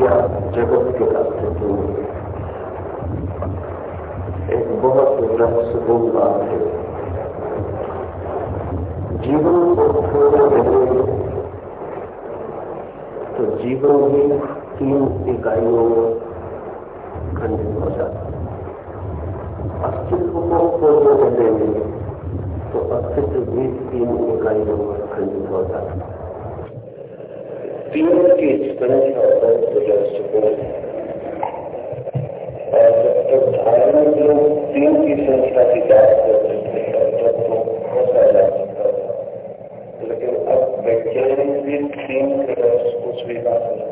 दिया, जगत के अस्तित्व में एक बहुत रहस्यपूर्ण बात है। जीवन को थोड़ा रहे तो जीवन भी तीन इकाइयों में खंडित हो जाता अस्तित्व को खोलने रहे तो अस्तित्व भी तीन इकाइयों में खंडित हो जाता है। तीनों के स्मरण तीन की संख्या की जाँच कर सकते हैं तब तो खोसा जा सकता था लेकिन अब वैज्ञानिक भी तीन के रस को स्वीकार करते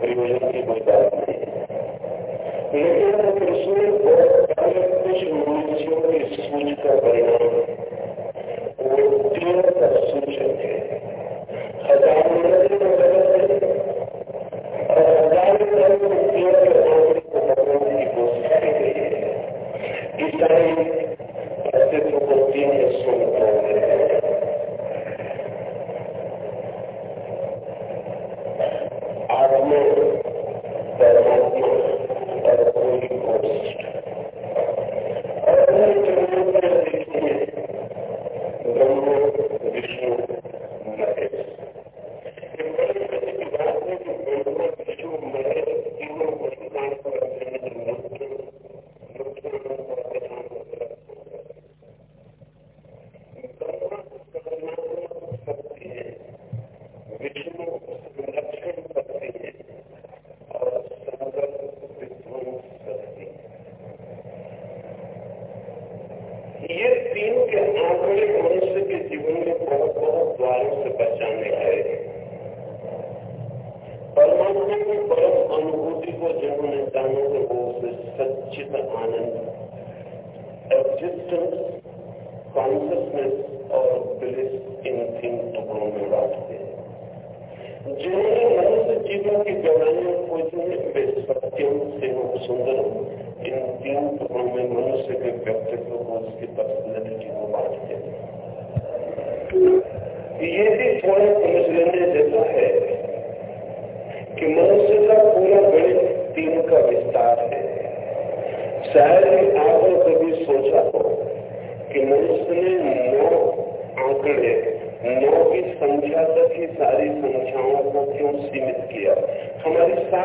Thank you.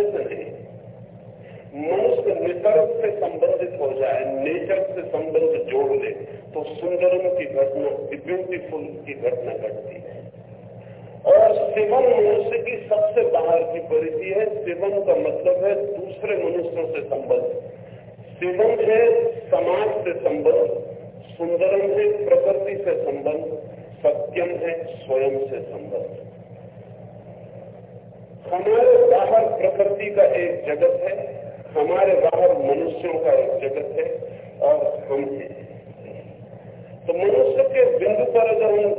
अपने से नहीं मनुष्य निसर्ग से संबंधित हो जाए नेचर से संबंध जोड़ ले तो सुंदरम की घटना ब्यूटीफुल की घटना घटती है और शिवम मनुष्य की सबसे बाहर की परिधि है शिवम का मतलब है दूसरे मनुष्यों से संबंध शिवम है समाज से संबंध सुंदरम है प्रकृति से संबंध सत्यम है स्वयं से संबंध हमारे बाहर प्रकृति का एक जगत है, हमारे बाहर मनुष्यों का एक जगत है और हम हैं। तो मनुष्य के बिंदु पर अगर हम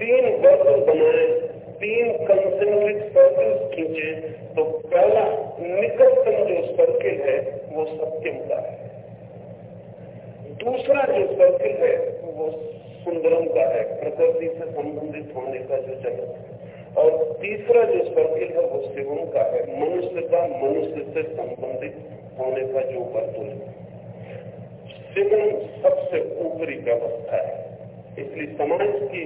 तीन वर्तन बनाए, तीन कंसेंट्रिक सर्कल्स खींचे तो पहला निकटतम जो सर्किल है, वो सत्यम का है। दूसरा जो सर्किल है, वो सुंदरम का है, प्रकृति से संबंधित होने का जो जगत है। और तीसरा जो सर्किल है, वो शिवम का है। मनुष्य का मनुष्य से संबंधित होने का जो वर्तुल है शिवम सबसे ऊपरी व्यवस्था है। इसलिए समाज की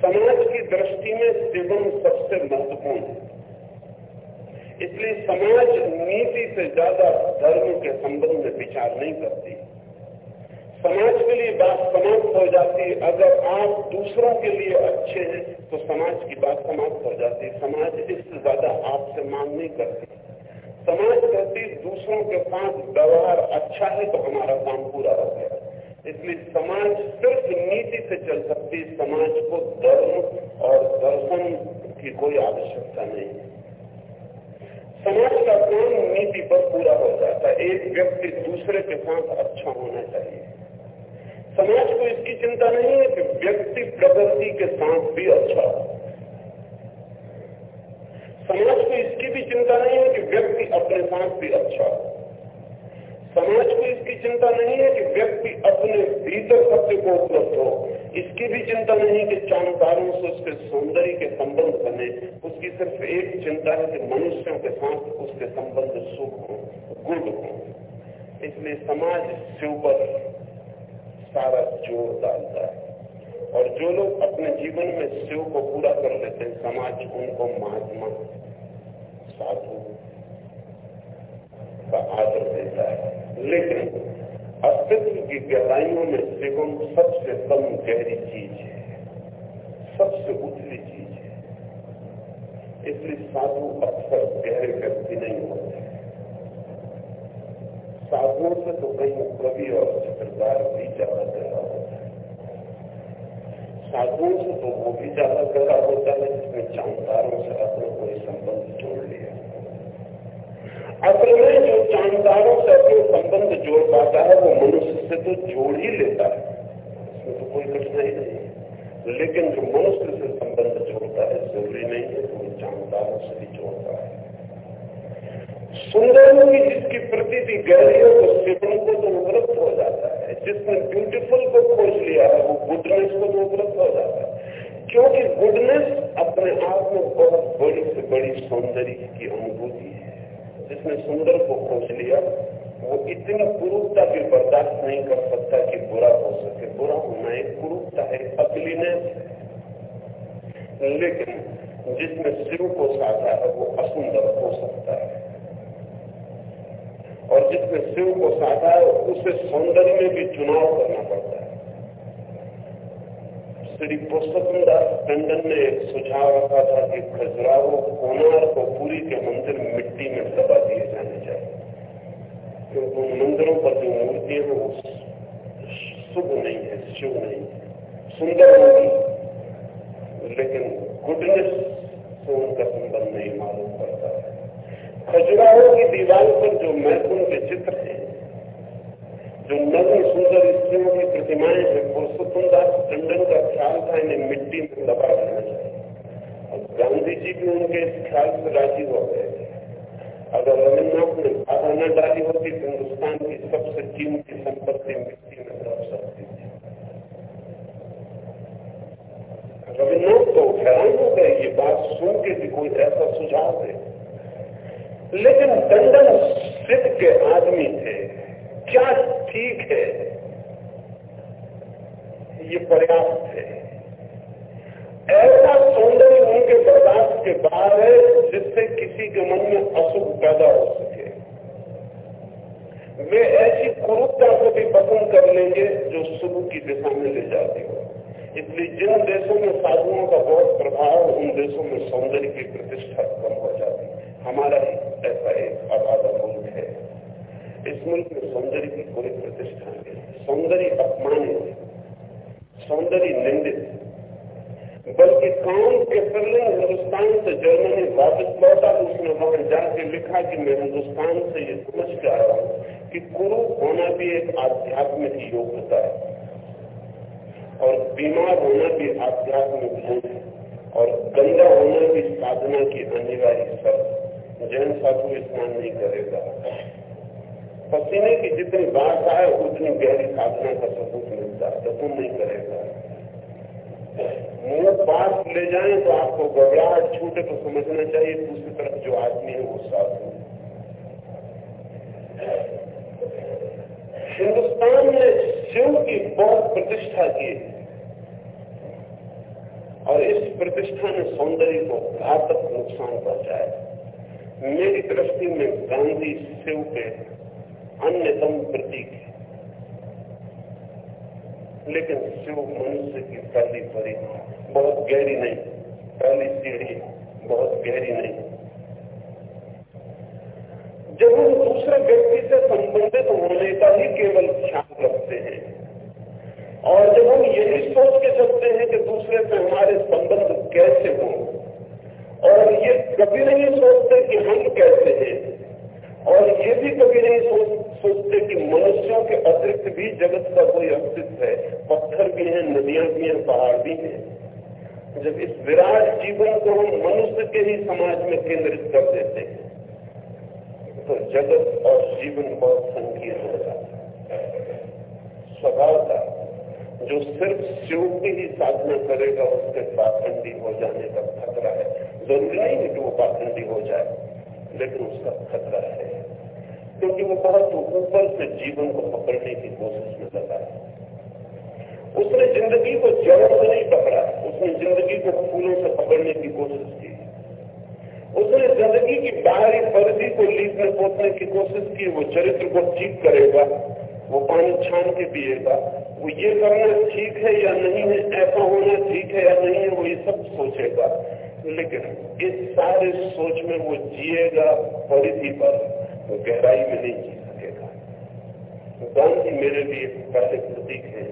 समाज की दृष्टि में शिवम सबसे महत्वपूर्ण है। इसलिए समाज नीति से ज़्यादा धर्म के संबंध में विचार नहीं करती। समाज के लिए बात समाप्त हो जाती है। अगर आप दूसरों के लिए अच्छे हैं तो समाज की बात समाप्त हो जाती है। समाज इससे ज़्यादा आपसे मांग नहीं करती। समाज कहती दूसरों के साथ व्यवहार अच्छा है तो हमारा काम पूरा हो गया। इसलिए समाज सिर्फ़ नीति से चल सकती समाज को धर्म और दर्शन की कोई आवश्यकता नहीं। है समाज का काम नीति पर पूरा हो जाता है। एक व्यक्ति दूसरे के साथ अच्छा होना चाहिए। चिंता नहीं है कि व्यक्ति प्रगति के साथ भी अच्छा हो। समाज को इसकी भी चिंता नहीं है कि व्यक्ति अपने साथ भी अच्छा समाज को इसकी चिंता नहीं है कि व्यक्ति अपने भीतर सत्य को उपलब्ध हो। इसकी भी चिंता नहीं कि चांदारों से उसके सौंदर्य के संबंध बने। उसकी सिर्फ़ एक चिंता है कि मनुष्यों के साथ उसके संबंध सुख हो गुड हो। इसलिए समाज से ऊपर सारा ज़ोर डालता है। और जो लोग अपने जीवन में शिव को पूरा कर लेते हैं, समाज उनको महात्मा, साधु का आदर देता है। लेकिन अस्तित्व की गहराइयों में शिवम सबसे कम गहरी चीज़ है। सबसे उथली चीज़ है। इसलिए साधु अक्सर गहरे व्यक्ति नहीं होते। साधुओं से तो कहीं कवि और चित्रकार भी ज़्यादा गहरा होता है। साधुओं से तो वो भी ज़्यादा गहरा होता है, जिसमें जानकारों से अपने कोई संबंध जोड़ लिया। असल में जो जानकारों से अपने संबंध जोड़ पाता है, वो मनुष्य से तो जोड़ ही लेता है। इसमें तो कोई कठिनाई नहीं है। लेकिन जो मनुष्य से संबंध जोड़ता है, ज़रूरी नहीं है तो जानकारों से भी जोड़ता है। सुंदर की जिसकी प्रती गहरी हो तो शिवम को तो उपलब्ध हो जाता है, जिसने ब्यूटीफुल को खोज लिया है, वो गुडनेस को तो उपलब्ध हो जाता है। क्योंकि गुडनेस अपने आप में बहुत बड़ी से बड़ी सौंदर्य की अनुभूति है। जिसने सुंदर को खोज लिया, वो इतनी कुरूपता भी बर्दाश्त नहीं कर सकता कि बुरा हो सके। बुरा होना एक कुरूपता है अगलीनेस है। लेकिन जिसने शिव को साधा है, वो असुंदर हो सकता है। जिसने शिव को साधा है, उसे सौंदर्य में भी चुनाव करना पड़ता है। श्री दास टंडन ने एक सुझाव रखा था कि खजुराहो कोनार को पूरी के मंदिर मिट्टी में दबा दिए जाने चाहिए। क्योंकि उन मंदिरों पर जो मूर्तियाँ हैं, वो शुभ नहीं है, शिव नहीं है। सुंदर होगी, लेकिन गुडनेस से उनका संबंध नहीं मालूम पड़ता है। खजरा हो कि दीवार पर जो महत्वपूर्ण के चित्र हैं, जो नवी सुंदर स्त्रियों की प्रतिमाएँ हैं पुरुषोत्तम टंडन का ख्याल था, इन्हें मिट्टी में दबा देना चाहिए। और गांधी जी भी उनके इस ख्याल से राज़ी हो गए अगर रविन्द्रनाथ ने बाधा न डाली होती तो हिंदुस्तान की सबसे कीमती संपत्ति मिट्टी में दब सकती थी। रविन्द्रनाथ तो हैरान हो गए, ये बात सुन के भी कोई ऐसा सुझाव है लेकिन दंडन सिद्ध के आदमी थे। क्या ठीक है? ये पर्याप्त है ऐसा सौंदर्य उनके बर्दाश्त के बाहर है, जिससे किसी के मन में अशुभ पैदा हो सके। वे ऐसी कुरूपता को भी पसंद कर लेंगे जो शुभ की दिशा में ले जाती हो। इसलिए जिन देशों में साधुओं का बहुत प्रभाव उन देशों में सौंदर्य की प्रतिष्ठा कम हो जाती है। हमारा ही ऐसा एक अबाधा मुल्क है। इस मुल्क में सौंदर्य की कोई प्रतिष्ठा नहीं सौंदर्य अपमानित सौंदर्य निंदित बल्कि काम के फर्लिंग हिंदुस्तान से जर्मनी वापस लौटा तो उसने वहाँ जाके लिखा कि मैं हिंदुस्तान से ये समझ के आया हूँ कि कुरु होना भी एक आध्यात्मिक योग्यता है। और बीमार होना भी आध्यात्मिक गुण है। और गंदा होना भी साधना की अनिवार्य शर्त जैन साधु स्नान नहीं करेगा। पसीने की जितनी बात आए उतनी गहरी साधना का सबूत मिलता है तो नहीं करेगा। मुँह पास ले जाए तो आपको घबराहट छूटे तो समझना चाहिए, दूसरी तरफ़ जो आदमी है वो साधु हिंदुस्तान ने शिव की बहुत प्रतिष्ठा की और इस प्रतिष्ठा ने सौंदर्य को घातक नुकसान पहुँचाया। मेरी दृष्टि में गांधी शिव के अन्यतम प्रतीक है। लेकिन शिव मनुष्य की पहली परी, बहुत गहरी नहीं पहली सीढ़ी, बहुत गहरी नहीं। जब हम दूसरे व्यक्ति से संबंधित होने का ही केवल ख्याल रखते हैं, और जब हम यही सोच के चलते हैं कि दूसरे से हमारे संबंध कैसे हो और ये कभी नहीं सोचते कि हम कैसे हैं। और ये भी कभी नहीं सोच, सोचते कि मनुष्यों के अतिरिक्त भी जगत का कोई अस्तित्व है। पत्थर भी हैं, नदियाँ भी हैं, पहाड़ भी हैं। जब इस विराट जीवन को हम मनुष्य के ही समाज में केंद्रित कर देते हैं तो जगत और जीवन बहुत संकीर्ण हो जाता है। स्वभाव का जो सिर्फ़ शिव की ही साधना करेगा, उसके पाखंडी हो जाने का खतरा है। ज़रूरी नहीं है कि वो पाखंडी हो जाए, लेकिन उसका खतरा है। क्योंकि वो बहुत ऊपर से जीवन को पकड़ने की कोशिश में लगा है। उसने ज़िंदगी को जड़ से नहीं पकड़ा, उसने ज़िंदगी को फूलों से पकड़ने की कोशिश की। उसने ज़िंदगी की बाहरी परिधि को लीपने पोतने की कोशिश की, वो चरित्र को ठीक करेगा, वो पानी छान के पिएगा वो ये करना ठीक है या नहीं है, ऐसा होना ठीक है या नहीं है, वो ये सब सोचेगा। लेकिन इस सारे सोच में वो जिएगा परिधि पर, वो गहराई में नहीं जी सकेगा। गांधी मेरे लिए पहले प्रतीक है?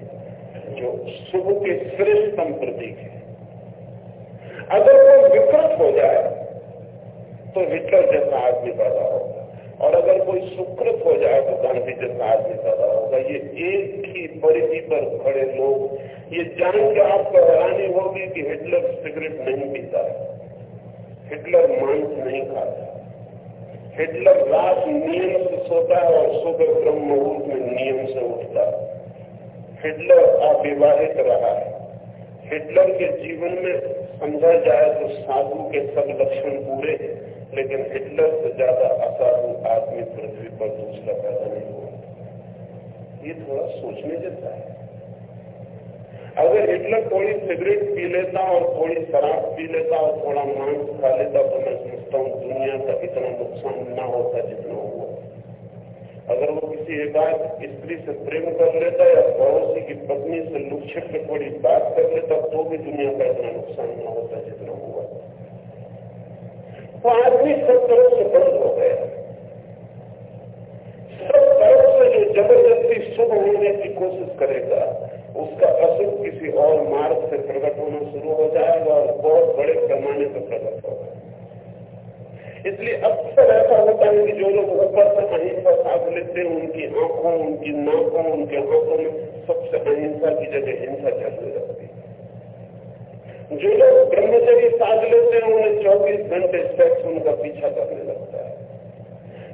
जो शुभ के श्रेष्ठतम प्रतीक है। अगर वो विकृत हो जाए तो हिटलर जैसा आदमी पैदा होगा। और अगर कोई सुकृत हो जाए तो गांधी जैसा आदमी पैदा होगा। ये एक ही परिधि पर खड़े लोग, ये जान के आपको हैरानी होगी कि हिटलर सिगरेट नहीं पीता है। हिटलर मांस नहीं खाता हिटलर रात नियम से सोता है और सुबह ब्रह्म मुहूर्त में नियम से उठता है। हिटलर अविवाहित रहा है। हिटलर के जीवन में समझा जाए तो साधु के सब लक्षण पूरे हैं। लेकिन हिटलर से ज़्यादा असाधु आदमी पृथ्वी पर दूसरा पैदा नहीं हुआ। ये थोड़ा सोचने जैसा है। अगर हिटलर थोड़ी सिगरेट पी लेता और थोड़ी शराब पी लेता और थोड़ा मांस खा लेता तो मैं समझता हूँ दुनिया का इतना नुकसान न होता जितना हुआ। अगर वो किसी एक एकाध स्त्री से प्रेम कर लेता या पड़ोसी की पत्नी से लुक्षित थोड़ी बात कर लेता तो भी दुनिया का इतना नुकसान न होता जितना हुआ। तो आदमी सब तरफ़ से बंद हो गया सब तरफ़ से जो ज़बरदस्ती शुभ होने की कोशिश करेगा, उसका अशुभ किसी और मार्ग से प्रकट होना शुरू हो जाएगा और बहुत बड़े पैमाने पर प्रकट होगा। इसलिए अक्सर ऐसा होता है कि जो लोग ऊपर से अहिंसा साध लेते हैं, उनकी आँखों, उनकी नाकों, उनके हाथों में सबसे अहिंसा की जगह हिंसा चलने लगती है। जो लोग ब्रह्मचर्य साध लेते हैं, उन्हें चौबीस घंटे सेक्स उनका पीछा करने लगता है।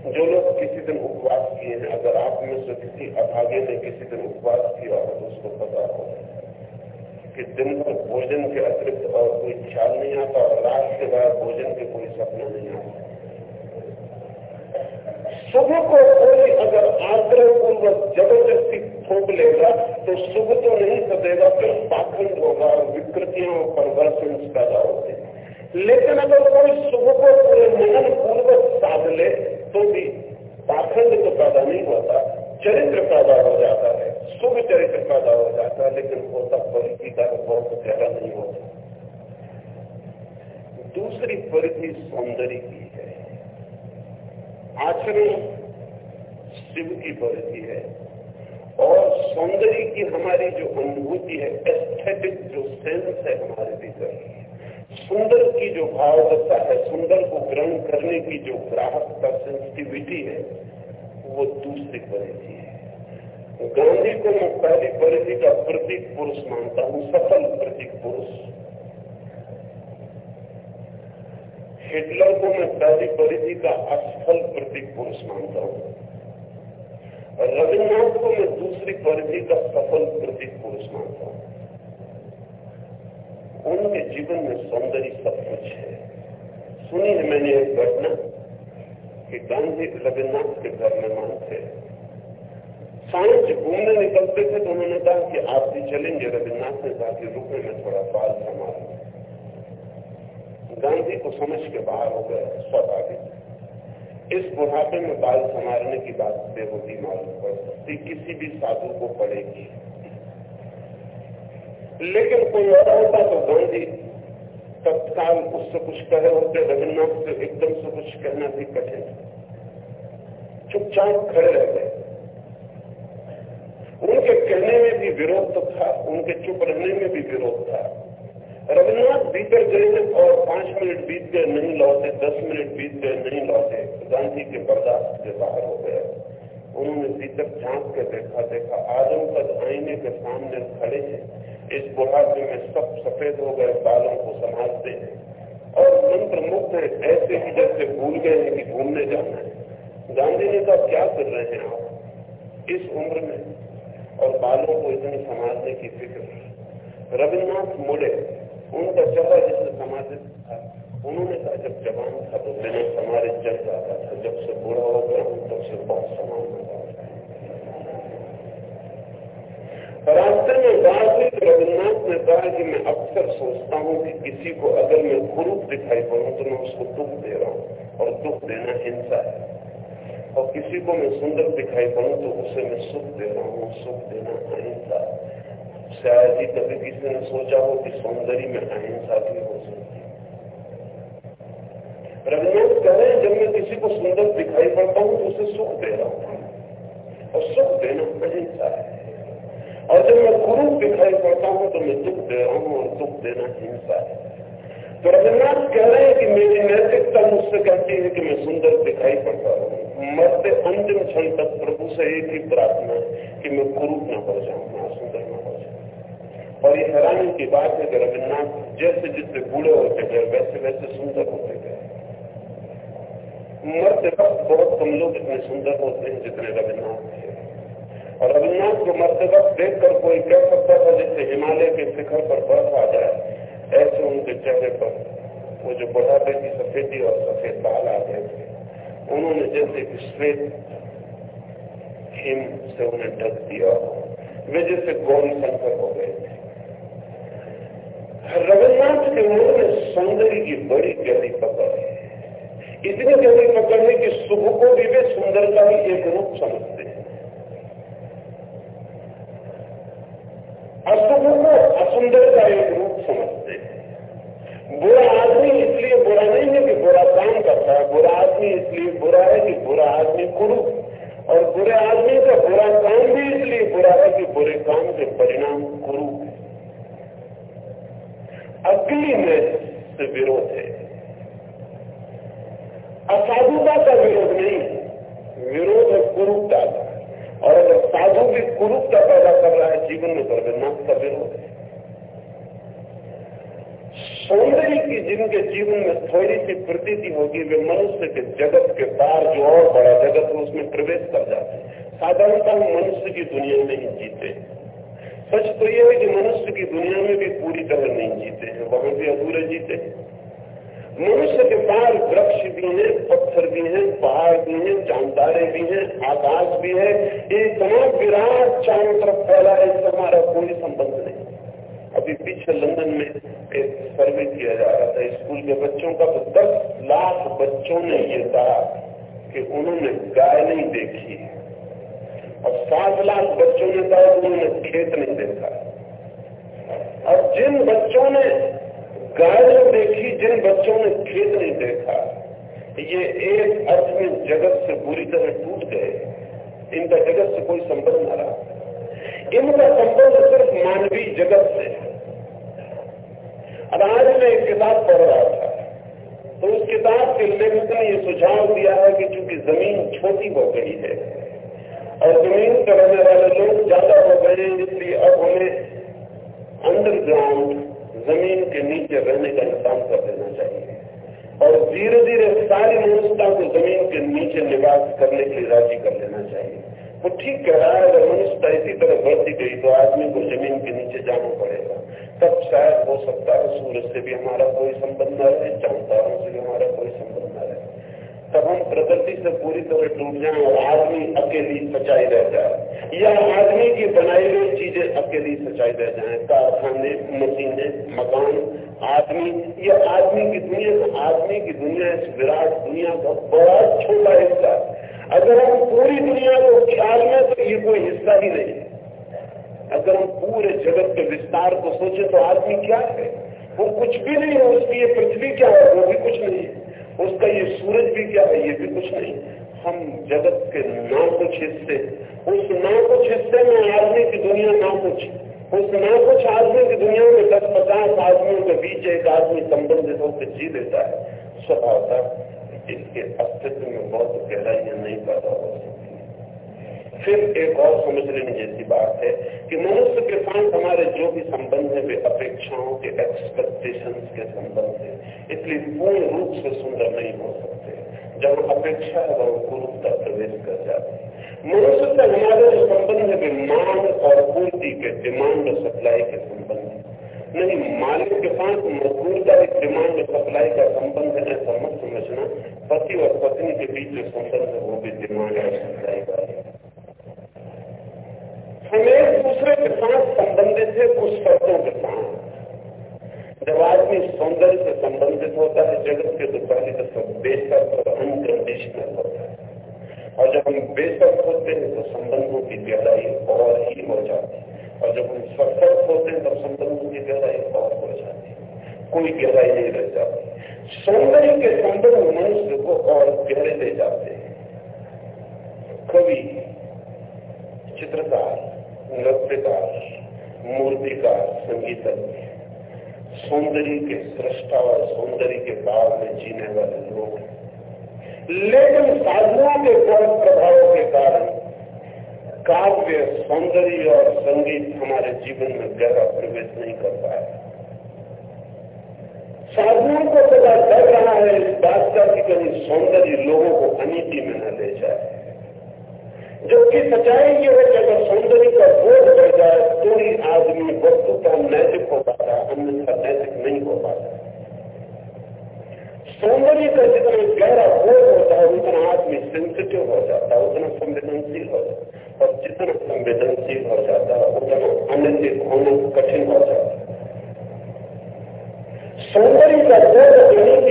जो लोग किसी दिन उपवास किए हैं, अगर आप में से किसी अभागे ने किसी दिन उपवास किया हो तो उसको पता हो कि दिन भर भोजन के अतिरिक्त और कोई ख्याल नहीं आता और रात के बाद भोजन के कोई सपना नहीं आता। सुबह को कोई अगर आग्रह पूर्वक ज़बरदस्ती थोप लेगा तो सुबह तो नहीं सदेगा, फिर पाखंड होगा, विकृतियों पर वर्षण पैदा होते लेकिन अगर कोई सुबह को पूरे मनन पूर्वक साध ले तो भी पाखंड तो पैदा नहीं होता, चरित्र पैदा हो जाता है, शुभ चरित्र पैदा हो जाता है, लेकिन होता परिधि का बहुत गहरा नहीं होता। दूसरी परिधि सौंदर्य की है। आचरण शिव की परिधि है। और सौंदर्य की हमारी जो अनुभूति है एस्थेटिक जो सेंस है हमारे भीतर। सुंदर की जो भावदत्ता है, सुंदर को ग्रहण करने की जो ग्राहक का सेंसिटिविटी है, वो दूसरी परिधि है। गांधी को मैं पहली परिधि का प्रतीक पुरुष मानता हूँ, सफल प्रतीक पुरुष। हिटलर को मैं पहली परिधि का असफल प्रतीक पुरुष मानता हूँ। रविन्द्रनाथ को मैं दूसरी परिधि का सफल प्रतीक पुरुष मानता हूँ। उनके जीवन में सौंदर्य सब कुछ है। सुनी है मैंने एक घटना कि गांधी रविन्द्रनाथ के घर में मान थे साँझ घूमने निकलते थे तो उन्होंने कहा कि आप भी चलेंगे। रविन्द्रनाथ ने कहा कि रुकने में थोड़ा बाल संभाल गांधी को समझ के बाहर हो गए स्वाभाविक इस बुढ़ापे में बाल संवारने की बात बेहोती मालूम पड़ सकती, किसी भी साधु को पड़ेगी। लेकिन कोई और होता तो गांधी तत्काल उससे कुछ कहे होते रविन्द्रनाथ से एकदम से कुछ कहना भी कठिन। चुपचाप खड़े रह गए। उनके कहने में भी विरोध तो था, उनके चुप रहने में भी विरोध था। रविन्द्रनाथ भीतर गए और पाँच मिनट बीत गए नहीं लौटे, दस मिनट बीत गए नहीं लौटे, गांधी के बर्दाश्त के बाहर हो गए। उन्होंने भीतर झाँक के देखा देखा, आदम तक आईने के सामने खड़े हैं। इस बुढ़ापे में सब सफ़ेद हो गए, बालों को संभालते हैं। और मंत्र मुक्त है, ऐसे ही जैसे भूल गए हैं कि घूमने जाना है। गांधी ने कहा, क्या कर रहे हैं आप? इस उम्र में और बालों को इतनी संभालने की फ़िक्र। रविन्द्रनाथ मुड़े। उनका चेहरा जिससे समाजित था उन्होंने कहा, जब जवान था तो मैंने समाज चल जाता था जब से बुरा हो गया हूँ तब से बहुत समान हो रास्ते में हुई तो रविन्द्रनाथ ने कहा कि मैं अक्सर सोचता हूँ कि किसी को अगर मैं कुरूप दिखाई पड़ू तो मैं उसको दुख दे रहा हूँ और दुख देना हिंसा है। और किसी को मैं सुंदर दिखाई पड़ू तो उसे मैं सुख दे रहा हूँ, सुख देना अहिंसा है। शायद ही कभी किसी ने सोचा हो कि सौंदर्य में अहिंसा भी हो सकती रविन्द्रनाथ कह रहे हैं, जब मैं किसी को सुंदर दिखाई पड़ता हूँ तो उसे सुख दे रहा हूँ। और सुख देना अहिंसा है। और जब मैं गुरु दिखाई पड़ता हूँ तो मैं दुख दे रहा हूँ और दुख देना हिंसा है। तो रविन्द्रनाथ कह रहे हैं कि मेरी नैतिकता मुझसे कहती है कि मैं सुंदर दिखाई पड़ता हूँ, मरते अंतिम क्षण तक प्रभु से एक ही प्रार्थना है कि मैं कुरूप न हो जाऊँ और ये हैरानी की बात है कि रविन्द्रनाथ जैसे जैसे बूढ़े होते गए वैसे वैसे सुंदर होते गए मरते वक्त बहुत कम लोग इतने सुंदर होते हैं जितने रविन्द्रनाथ थे और रविन्द्रनाथ को मरते वक्त देखकर कोई कह सकता था, जैसे हिमालय के शिखर पर बर्फ़ आ जाए, ऐसे उनके चेहरे पर वो जो बुढ़ापे की सफेदी और सफ़ेद बाल आ गए थे, उन्होंने जैसे श्वेत हिम से उन्हें ढक दिया वे जैसे गौरी शंकर हो गए थे। रविन्द्रनाथ के मन में सौंदर्य की बड़ी गहरी पकड़ है इतनी गहरी पकड़ है कि शुभ को भी वे सुंदर का ही एक रूप समझते हैं। अशुभ को असुंदर का एक रूप समझते हैं। बुरा आदमी इसलिए बुरा नहीं है कि बुरा काम करता है बुरा आदमी इसलिए बुरा है कि बुरा आदमी कुरूप और बुरे आदमी का बुरा काम भी इसलिए बुरा है कि बुरे काम के परिणाम कुरूप है अगली में से विरोध है। असाधुता का विरोध नहीं, विरोध है कुरूपता का। और अगर साधु भी कुरूपता पैदा कर रहा है, जीवन में तो का विरोध है। सौंदर्य की जिनके जीवन में थोड़ी सी प्रतीति होगी, वे मनुष्य के जगत के पार जो और बड़ा जगत है, उसमें प्रवेश कर जाते हैं। साधारणतः मनुष्य की दुनिया में ही जीते सच तो यह है कि मनुष्य की दुनिया में भी पूरी तरह नहीं जीते हैं, वहाँ भी अधूरे जीते हैं। मनुष्य के पार वृक्ष भी है, पत्थर भी है, पहाड़ भी हैं चांदारे भी हैं, आकाश भी है। इतना विराट चारों तरफ़ फैला है, इससे हमारा कोई संबंध नहीं। अभी पीछे लंदन में एक सर्वे किया जा रहा था, स्कूल के बच्चों का तो दस लाख बच्चों ने ये कहा कि उन्होंने गाय नहीं देखी। और सात लाख बच्चों ने कहा उन्होंने खेत नहीं देखा। और जिन बच्चों ने गाय देखी, जिन बच्चों ने खेत नहीं देखा, ये एक अर्थ में जगत से बुरी तरह टूट गए। इनका जगत से कोई संबंध न रहा। इनका संबंध सिर्फ़ मानवीय जगत से अब आज मैं एक किताब पढ़ रहा था। तो उस किताब के लेखक ने यह सुझाव दिया है कि चूँकि ज़मीन छोटी हो गई है और ज़मीन पर रहने वाले लोग ज़्यादा हो गए, इसलिए अब हमें अंडरग्राउंड ज़मीन के नीचे रहने का इंतज़ाम कर देना चाहिए। और धीरे धीरे सारी मनुष्यता को ज़मीन के नीचे निवास करने के लिए राज़ी कर लेना चाहिए। वो ठीक कह रहा है, अगर मनुष्यता इसी तरह बढ़ती गई तो आदमी को ज़मीन के नीचे जाना पड़ेगा। तब शायद हो सकता है सूरज से भी हमारा कोई संबंध न रहे चांदारों से भी हमारा कोई संबंध तब हम प्रकृति से पूरी तरह टूट जाए और आदमी अकेली सच्चाई रह जाए। या आदमी की बनाई हुई चीज़ें अकेली सच्चाई रह जाए। कारखाने, मशीनें, मकान, आदमी, या आदमी की दुनिया, आदमी की दुनिया, इस विराट दुनिया का बड़ा छोटा हिस्सा। अगर हम पूरी दुनिया को ख्याल में तो ये कोई हिस्सा ही नहीं। अगर हम पूरे जगत के विस्तार को सोचे तो आदमी क्या है? वो कुछ भी नहीं है, उसकी ये पृथ्वी क्या है? वो भी कुछ नहीं है। उसका ये सूरज भी क्या है? ये भी कुछ नहीं। हम जगत के नौ कुछ हिस्से। उस नौ कुछ हिस्से में आदमी की दुनिया नौ कुछ। उस नौ कुछ आदमी की दुनिया में दस पचास आदमियों के बीच एक आदमी संबंधित होकर जी लेता है। स्वभावता इसके अस्तित्व में बहुत गहराइयाँ नहीं पैदा हो सकती फिर एक और समझ लेने जैसी बात है कि मनुष्य के साथ हमारे जो भी संबंध है, वे अपेक्षाओं के एक्सपेक्टेशन के संबंध है। इसलिए पूर्ण रूप से सुंदर नहीं हो सकते। जब अपेक्षा है वह कुरूपता प्रवेश कर जाती मनुष्य से हमारे जो संबंध है, वे मांग और पूर्ति के डिमांड और सप्लाई के संबंध है। नहीं, मालिक के साथ मजदूर का एक डिमांड और सप्लाई का संबंध है ऐसा मत समझना। पति और पत्नी के बीच जो संबंध है, वो भी डिमांड और सप्लाई का है। हम एक दूसरे के साथ संबंधित है, कुछ शर्तों के साथ जब आदमी सौंदर्य से संबंधित होता है, जगत के तो पहले तो सब बेसक और अनकंडीशनल होता है। और जब हम बेसक होते हैं तो संबंधों की गहराई और ही हो जाती है। और जब हम सशक्त होते हैं तब संबंधों की गहराई और हो जाती है। कोई गहराई नहीं रह जाती। सौंदर्य के संबंध मनुष्य को और गहरे ले जाते हैं। कवि, चित्रकार नृत्यकार मूर्तिकार संगीतज्ञ। सौंदर्य के सृष्टा और सौंदर्य के बाद में जीने वाले लोग लेकिन साधुओं के गलत प्रभाव के कारण काव्य, सौंदर्य और संगीत हमारे जीवन में गहरा प्रवेश नहीं कर पाया साधुओं को पता चल रहा है, इस बात का कि कहीं सौंदर्य लोगों को अनिति में न ले जाए। जबकि सच्चाई ये है कि अगर सौंदर्य का बोध बढ़ जाए तो ही आदमी वस्तु का नैतिक हो पाता है अन्यथा नैतिक नहीं हो पाता। सौंदर्य का जितना गहरा बोध होता है, उतना आदमी सेंसिटिव हो जाता है उतना संवेदनशील हो जाता। है और जितना संवेदनशील हो जाता है उतना अनैतिक होना कठिन हो जाता। है सौंदर्य का बोध अनिति में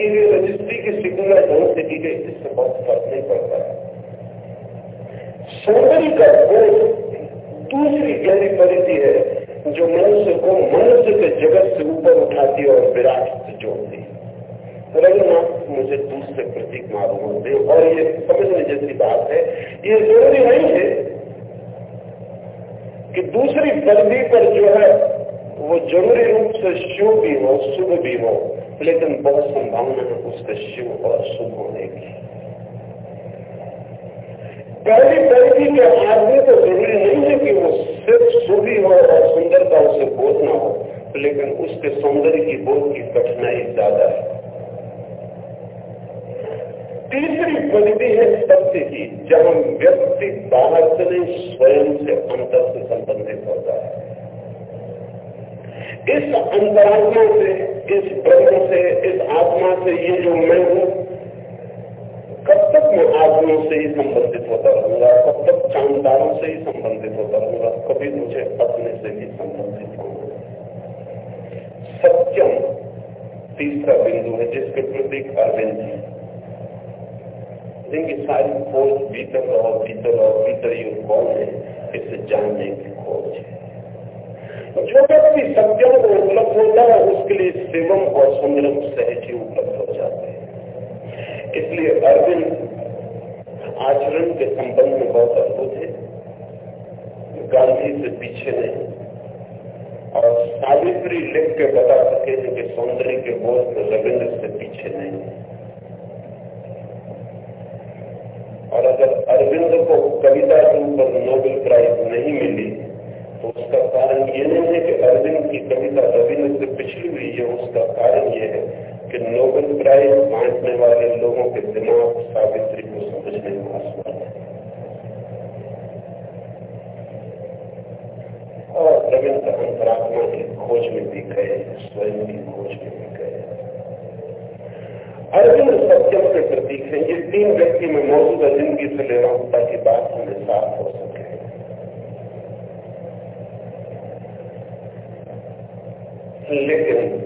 की गई रजिस्ट्री की सिकुलर ढंग से की गई इससे बहुत फ़र्क नहीं पड़ता। है सौंदर्य का बोध दूसरी गहरी परिधि है, जो मनुष्य को मनुष्य के जगत से ऊपर उठाती और विराट से जोड़ती रघुनाथ, मुझे दूसरे प्रतीक मालूम होते और ये समझने जैसी बात है, ये ज़रूरी नहीं है कि दूसरी परिधि पर जो है, वो ज़रूरी रूप से शुभ भी हो, शुभ भी हो। लेकिन बहुत संभावना है उसके शिव और शुभ होने की पहली परिधि के आदमी को ज़रूरी नहीं है कि वो सिर्फ़ सुधी हो और सुंदरता उसे बोध ना हो लेकिन उसके सौंदर्य की बोध की कठिनाई ज़्यादा है तीसरी परिधि है सत्य की जहाँ व्यक्ति बाहर से नहीं स्वयं से अंतर से संबंधित होता है इस अंतरात्मा से, इस ब्रह्म से, इस आत्मा से ये जो मैं हूँ, कब तक मैं आदमियों से ही संबंधित होता रहूँगा? कब तक चांदारों से ही संबंधित होता रहूँगा? कभी मुझे अपने से ही संबंधित होगा। सत्यम तीसरा बिंदु है, जिसके प्रतीक अरविंद है जिनकी सारी खोज भीतर और भीतर और भीतर ये कौन है, इसे जानने की खोज है। जो व्यक्ति सत्यम को उपलब्ध होता है, उसके लिए शिवम और सुंदरम सहज ही उपलब्ध हो जाते हैं। इसलिए अरविंद आचरण के संबंध में बहुत अद्भुत है। गांधी से पीछे नहीं। और सावित्री लिख के बता सके हैं कि सौंदर्य के बोध रविंद्र से पीछे नहीं। है और अगर अरविंद को कविता के ऊपर नोबेल प्राइज नहीं कारण ये नहीं है कि अरविंद की कविता रविंद्र से पिछड़ी हुई है उसका कारण ये है कि नोबेल प्राइज बांटने वाले लोगों के दिमाग सावित्री को समझने में असमर्थ है और रविंद्र अंतरात्मा की खोज में भी गए, स्वयं की खोज में भी गए। अरविंद सत्यम के प्रतीक है, ये तीन व्यक्ति में मौजूदा ज़िंदगी से ले रहा हूँ ताकि बात हमें साफ़ हो सके लेकिन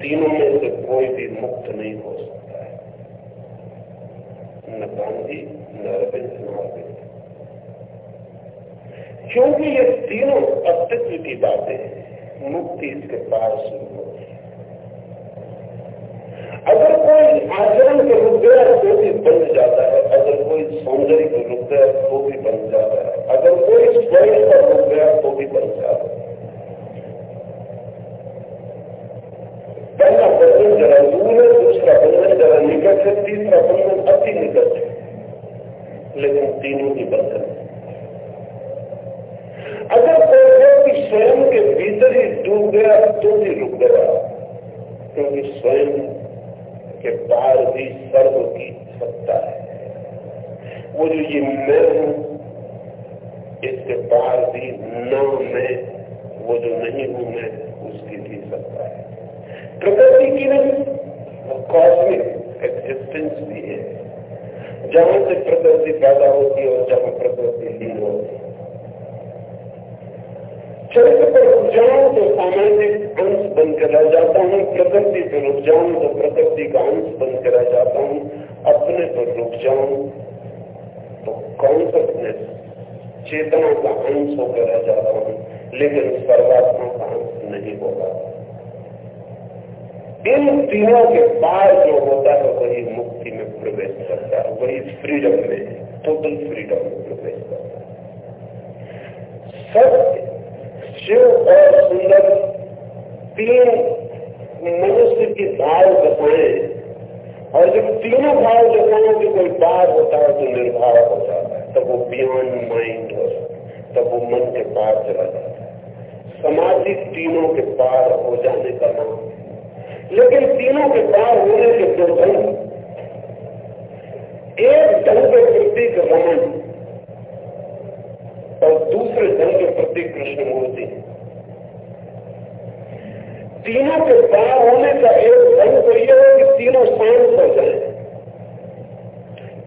तीनों में से कोई भी मुक्त नहीं हो सकता है। न गांधी, न अरविंद न अरविंद क्योंकि ये तीनों अस्तित्व की बातें मुक्ति इसके पार शुरू होती है। अगर कोई आचरण के रुक गया तो भी बन जाता है, अगर कोई सौंदर्य के रुक गया तो भी बन जाता है, अगर कोई स्वयं रुक गया तो भी बन जाता है जरा निकट है तीसरा बंधन अति निकट है लेकिन तीनों ही बंधन अगर कोई व्यक्ति स्वयं के भीतर ही डूब गया तो भी रुक गया क्योंकि स्वयं के पार भी सर्व की सत्ता है वो जो ये मैं हूँ इसके पार भी न मैं, वो जो नहीं हूँ मैं, उसकी भी सत्ता है। प्रकृति की नहीं कॉस्मिक एक्सिस्टेंस भी है। जहाँ से प्रकृति पैदा होती है और जहाँ प्रकृति लीन होती है। चरित्र पर रुक जाऊँ तो सामाजिक अंश बनकर रह जाता हूँ। प्रकृति पर रुक जाऊँ तो प्रकृति का अंश बनकर रह जाता हूँ। अपने पर रुक जाऊँ तो कॉन्सियसनेस चेतना का अंश होकर रह जाता हूँ। लेकिन सर्वात्मा का अंश नहीं होगा। इन तीनों के पार जो होता है, वही मुक्ति में प्रवेश करता है, वही फ्रीडम में टोटल फ्रीडम में प्रवेश करता है। सत्य, शिव और सुंदर तीन मनुष्य की भाव दशाएँ और जब तीनों भाव दशाओं के कोई पार होता है तो निर्भाव हो जाता है। तब वो बियॉन्ड माइंड हो जाता है, तब वो मन के पार चला जाता है। समाधि तीनों के पार हो जाने का नाम लेकिन तीनों के पार होने के दो ढंग एक ढंग के प्रति रमन और दूसरे ढंग के प्रति कृष्णमूर्ति। तीनों के पार होने का एक ढंग तो यह है कि तीनों शांत हो जाए।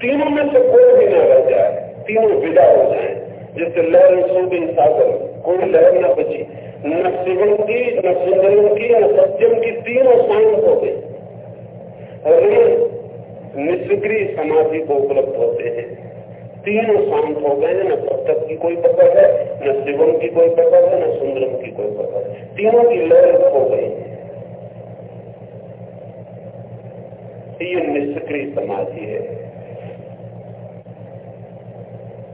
तीनों में से कोई भी ना रह जाए, तीनों विदा हो जाए। जैसे लहर सूदिन सागर, कोई लहर ना बची। न शिवम की न सुंदरम की न सत्यम की तीनों शांत हो गए। और निष्क्रिय समाधि को उपलब्ध होते हैं। तीनों शांत हो गए, न सत्य की कोई पकड़ है, न शिवम की कोई पकड़ है, न सुंदरम की कोई पकड़ है। तीनों की लहर हो गई। है ये निष्क्रिय समाधि है।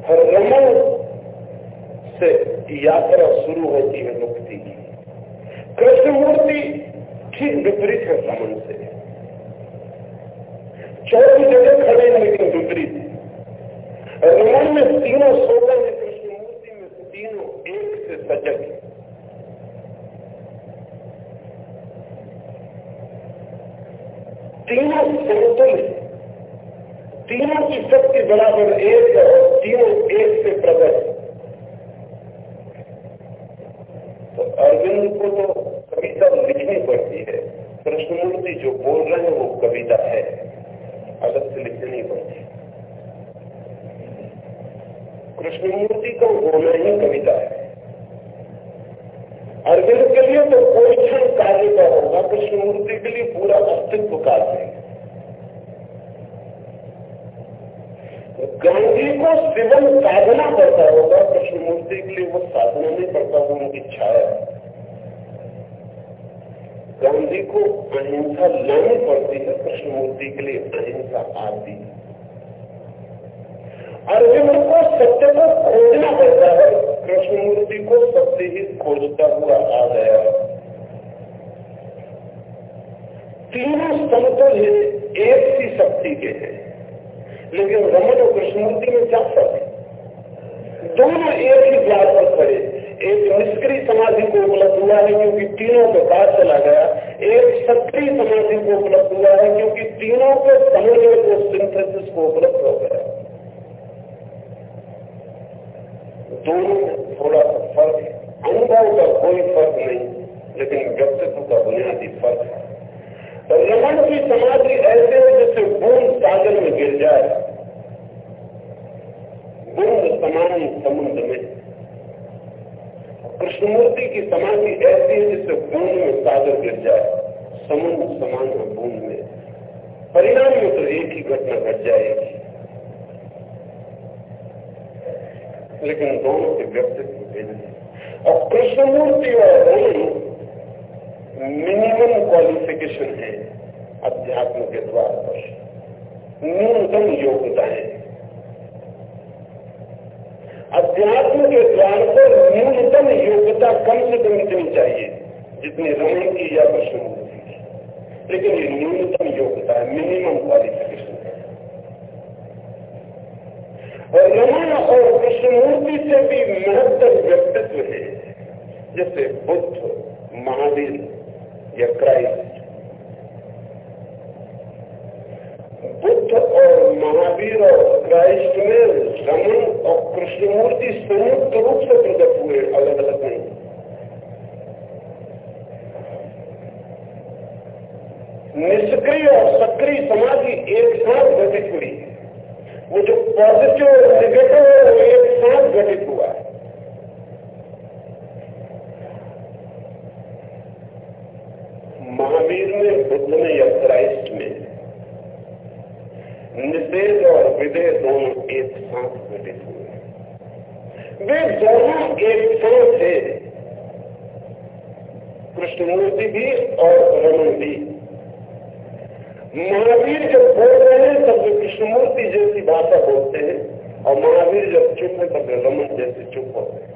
रमन से यात्रा शुरू होती है मुक्ति की। कृष्ण मूर्ति ठीक विपरीत है समन से। चौथी जगह खड़े हैं लेकिन विपरीत। रमन में तीनों सोलह है कृष्ण मूर्ति में तीनों एक से सजग है। तीनों समतुल तीनों की शक्ति बराबर एक है तीनों एक से प्रकट तो अरविंद को तो कविता लिखनी पड़ती है। कृष्णमूर्ति जो बोल रहे हैं वो कविता है। अलग से लिखनी पड़ती कृष्णमूर्ति का बोलना ही कविता है। अरविंद के लिए तो कोई क्षण कार्य का होगा, कृष्णमूर्ति के लिए पूरा अस्तित्व कार्य है। गांधी को शिवम साधना करता होगा, कृष्णमूर्ति के लिए वो साधना नहीं करता, वो उनकी छाया गांधी को अहिंसा लानी पड़ती है कृष्णमूर्ति के लिए अहिंसा आती अर्जुन को सत्य को खोजना पड़ता है, कृष्णमूर्ति को सत्य ही खोजता हुआ आ गया। तीनों समतुल एक सी शक्ति के हैं, लेकिन रमन और कृष्णमूर्ति में क्या फ़र्क है? दोनों एक ही द्वार पर खड़े। एक निष्क्रिय समाधि को उपलब्ध हुआ है, क्योंकि तीनों के पास चला गया। एक सक्रिय समाधि को उपलब्ध हुआ है, क्योंकि तीनों के समन्वय को सिंथेसिस को उपलब्ध हो गया दोनों में थोड़ा सा फ़र्क है। अनुभव का कोई फ़र्क नहीं, लेकिन व्यक्तित्व का बुनियादी फ़र्क है। रमन की समाधि ऐसे है जैसे बूंद सागर में गिर जाए। बूंद समान समुद्र में कृष्णमूर्ति की समाधि ऐसी है जिससे बूंद में सागर गिर जाए, समुद्र समान है बूंद में। परिणाम में तो एक ही घटना घट जाएगी। लेकिन दोनों के व्यक्तित्व भिन्न और कृष्णमूर्ति और रमन मिनिमम क्वालिफिकेशन है अध्यात्म के द्वार पर। न्यूनतम योग्यताएँ। अध्यात्म के द्वार पर न्यूनतम योग्यता कम से कम इतनी चाहिए, जितनी रमन की या कृष्णमूर्ति की लेकिन ये न्यूनतम योग्यता है मिनिमम क्वालिफिकेशन और रमन और कृष्णमूर्ति से भी महत्व व्यक्तित्व है, जैसे बुद्ध, महावीर या क्राइस्ट। बुद्ध महावीर और क्राइस्ट में रमन और कृष्णमूर्ति संयुक्त रूप से प्रकट हुए अलग अलग नहीं निष्क्रिय और सक्रिय समाधि एक साथ घटित हुई। वो जो पॉजिटिव और निगेटिव है, वो एक साथ घटित हुआ। है महावीर में बुद्ध में या क्राइस्ट में निषेध और विधेय दोनों एक साथ घटित हुए वे दोनों एक साथ थे कृष्णमूर्ति भी और रमन भी। महावीर जब बोल रहे हैं, तब वे कृष्णमूर्ति जैसी भाषा बोलते हैं और महावीर जब चुप है, तब वे रमन जैसे चुप होते हैं।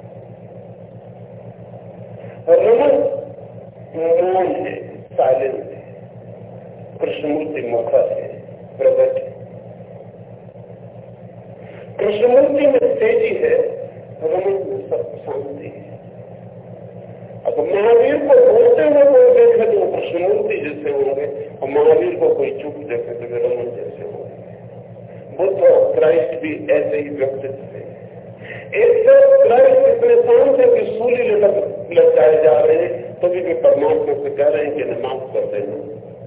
रमन मौन है साइलेंस है, कृष्णमूर्ति मुखर है, प्रगट है। कृष्णमूर्ति में तेज़ी है रमन में सब शांति है अब महावीर को बोलते हुए कोई देखे तो कृष्णमूर्ति जैसे होंगे और महावीर को कोई चुप देखे तो वे रमन जैसे होंगे बुद्ध और क्राइस्ट भी ऐसे ही व्यक्तित्व थे एक तरफ़ क्राइस्ट इतने शांत है कि सूली लटक लटकाए जा रहे हैं तो भी वे परमात्मा से कह रहे हैं कि इन्हें माफ़ कर देना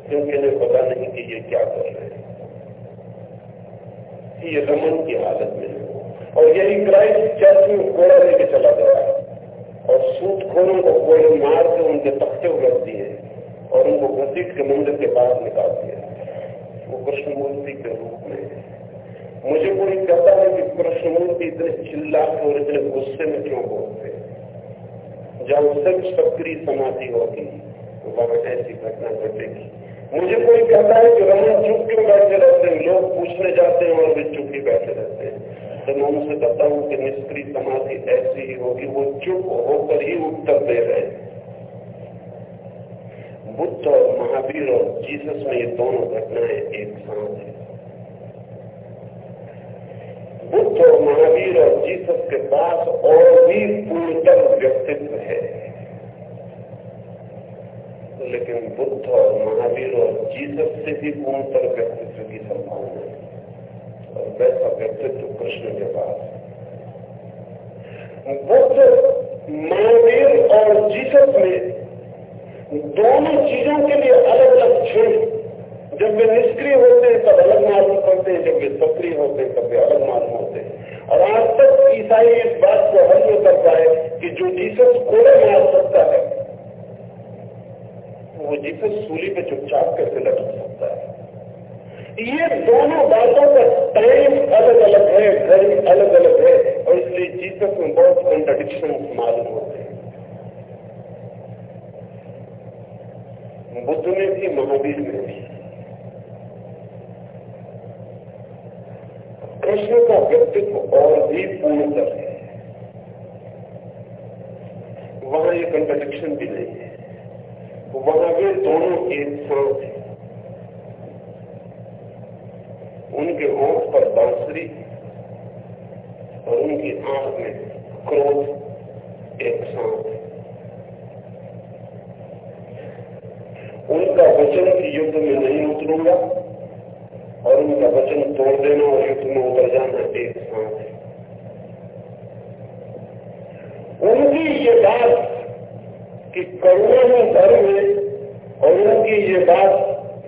क्योंकि इन्हें पता नहीं कि ये क्या कर रहे हैं ये रमन की हालत में है और यही क्राइस्ट चर्च में घोड़ा लेके चला गया और सूत खोरों को कोई मार के उनके तख्ते उलट दिए और उनको घसीट के मंदिर के बाहर निकाल दिया। वो कृष्णमूर्ति के रूप में। मुझे कोई कहता है कि कृष्णमूर्ति इतने चिल्ला के और इतने गुस्से में क्यों बोलते? जहाँ सिर्फ़ सक्रिय समाधि होगी वहाँ ऐसी घटना घटेगी। मुझे कोई कहता है कि रमन चुप क्यों बैठे रहते हैं? लोग पूछने जाते हैं और वे चुप ही बैठे रहते हैं। तो मैं उनसे कहता हूँ कि निष्क्रिय समाधि ऐसी ही होगी, वो चुप होकर ही उत्तर दे रहे बुद्ध और महावीर और जीसस में ये दोनों घटनाएँ एक साथ है। बुद्ध और महावीर और जीसस के पास और भी पूर्णतर व्यक्तित्व है। लेकिन बुद्ध और महावीर और जीसस से भी पूर्णतर व्यक्तित्व की संभावना है। और वैसा व्यक्तित्व कृष्ण के पास है। बुद्ध, महावीर और जीसस में दोनों चीज़ों के लिए अलग अलग क्षण जब वे निष्क्रिय होते हैं, तब अलग मालूम करते हैं। जब वे सक्रिय होते हैं, तब वे अलग मालूम होते हैं। और आज तक ईसाई इस बात को हल नहीं कर पाए कि जो जीसस कोड़े मार सकता है, वो जीसस सूली पे चुपचाप कैसे लटक सकता है। ये दोनों बातों का टाइम अलग अलग है घड़ी अलग अलग है। और इसलिए जीसस में बहुत कंट्रडिक्शन मालूम होते हैं। बुद्ध में भी महावीर में भी कृष्ण का व्यक्तित्व और भी पूर्णतर है वहाँ ये कंट्रडिक्शन भी नहीं है वहाँ वे दोनों एक स्वरूप है उनके होठ पर बांसुरी और उनकी आँख में क्रोध एक साथ उनका वचन की युद्ध में नहीं उतरूँगा और उनका वचन तोड़ देना और युद्ध में उतर जाना एक साथ है उनकी ये बात कि करुणा ही धर्म है और उनकी ये बात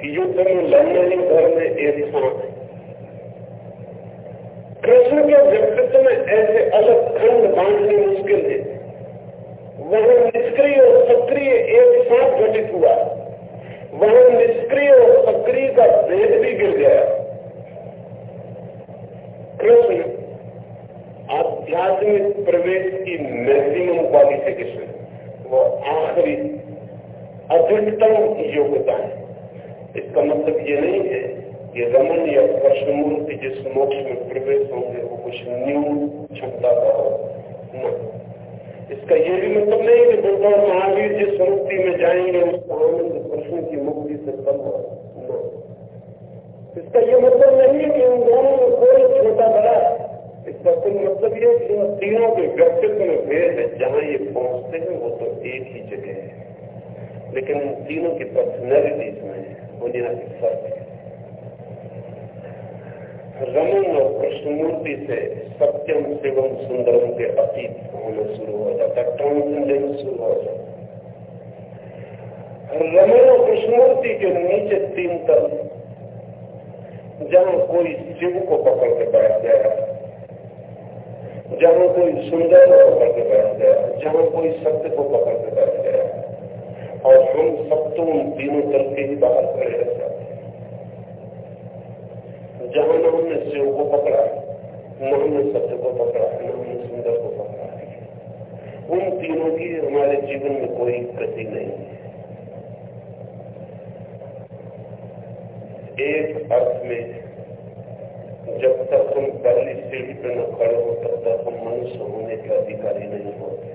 कि युद्ध में लड़ने ही धर्म में एक साथ है कृष्ण के व्यक्तित्व में ऐसे अलग खंड बांधने मुश्किल है वह निष्क्रिय और सक्रिय एक साथ घटित हुआ वह निष्क्रिय और सक्रिय का भेद भी गिर गया कृष्ण आध्यात्मिक प्रवेश की मैक्सिमम क्वालिफिकेशन वो आखिरी अधिकतम योग्यता है इसका मतलब ये नहीं है ये रमन या कृष्णमूर्ति जिस मोक्ष में प्रवेश होंगे वो कुछ न्यून क्षमता का हो न इसका ये भी मतलब नहीं कि बुद्ध और महावीर जिस मुक्ति में जाएँगे उसका आनंद कृष्ण की मुक्ति से कम हो न इसका ये मतलब नहीं है कि उन दोनों में कोई छोटा बड़ा इसका कुल मतलब ये तीनों के व्यक्तित्व में भेद है, जहाँ ये पहुँचते हैं, वो तो एक ही जगह है। लेकिन इन तीनों की पर्सनैलिटीज में बुनियादी फ़र्क है। रमन और कृष्णमूर्ति से सत्यम, शिवम, सुंदरम के अतीत होना शुरू हो जाता है ट्रांसेंडेंस शुरू हो जाता रमन और कृष्णमूर्ति के नीचे तीन तल, जहाँ कोई शिव को पकड़ के बैठ गया जहाँ कोई सुंदर को पकड़ के बैठ गया जहाँ कोई सत्य को पकड़ के बैठ गया और हम सब तो उन तीनों तल के ही बाहर खड़े रह जाते जहाँ न हमने शिव को पकड़ा, न हमने सत्य को पकड़ा, न हमने सुंदर को पकड़ा। उन तीनों की हमारे जीवन में कोई गति नहीं है। एक अर्थ में जब तक हम पहली सीढ़ी पर न खड़े हो तब तक हम मनुष्य होने के अधिकारी नहीं होते।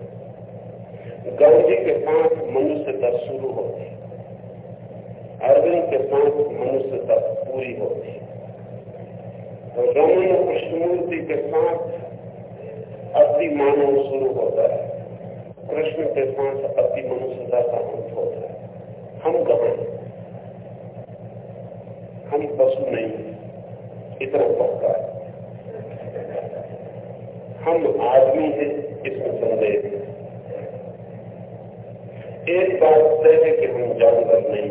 गांधी के साथ मनुष्यता शुरू होती अरविंद के साथ मनुष्यता पूरी होती रमन कृष्णमूर्ति के साथ अति मानव शुरू होता है। कृष्ण के साथ अति मनुष्यता का अंत होता है। हम कहा हम पशु नहीं इतना पक्का है। हम आदमी हैं, इसमें संदेह एक बात तय है कि हम जानवर नहीं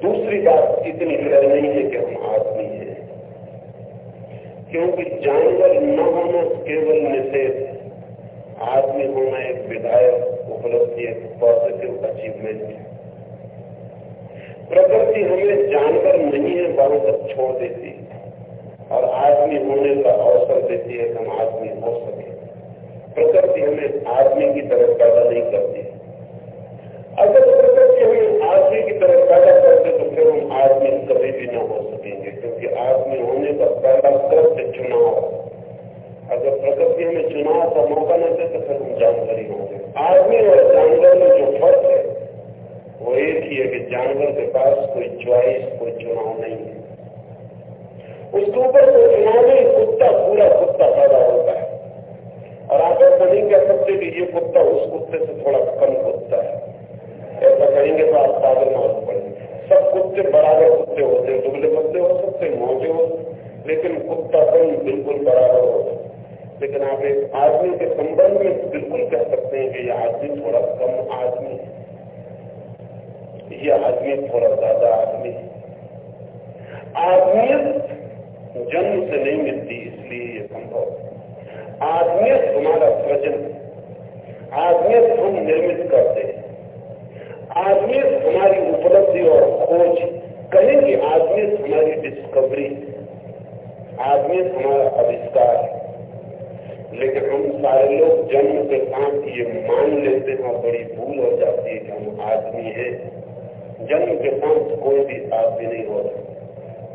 दूसरी बात इतनी तय नहीं है कि हम आदमी हैं। क्योंकि जानवर न होना केवल निषेध आदमी होना एक विधायक उपलब्धि, एक पॉजिटिव अचीवमेंट है। प्रकृति हमें जानवर नहीं है वहाँ तक छोड़ देती है। और आदमी होने का अवसर देती है, हम आदमी हो सके। प्रकृति हमें आदमी की तरफ़ पैदा नहीं करती। अगर प्रकृति हमें आदमी की तरफ़ पैदा करते तो फिर हम आदमी कभी भी न हो सकेंगे, क्योंकि आदमी होने का पहला कृत्य चुनाव अगर प्रकृति हमें चुनाव का मौका न दे तो फिर हम जानवर ही होंगे आदमी और जानवर में जो फ़र्क है वो एक ही है कि जानवर के पास कोई च्वाइस कोई चुनाव नहीं है। उसके ऊपर कोई चुनाव नहीं कुत्ता, पूरा कुत्ता पैदा होता है। और आप ऐसा नहीं कह सकते कि ये कुत्ता, उस कुत्ते से थोड़ा कम कुत्ता है। ऐसा कहेंगे तो आप पागल मालूम पड़ेंगे सब कुत्ते, बराबर कुत्ते होते हैं, दुबले पत्ते हो सकते मोटे हो लेकिन कुत्ता कम बिल्कुल बराबर हो। लेकिन आप एक आदमी के संबंध में बिल्कुल कह सकते हैं कि यह आदमी थोड़ा कम आदमी है। ये आदमी थोड़ा ज़्यादा आदमी आदमियत जन्म से नहीं मिलती, इसलिए ये संभव आदमियत हमारा सृजन आदमियत हम निर्मित करते हैं। आदमियत हमारी उपलब्धि और खोज कहें कि आदमियत हमारी डिस्कवरी आदमियत हमारा आविष्कार है। लेकिन हम सारे लोग जन्म के साथ ये मान लेते हैं और बड़ी भूल हो जाती है कि हम आदमी हैं। जन्म के साथ कोई भी आदमी नहीं हो होता।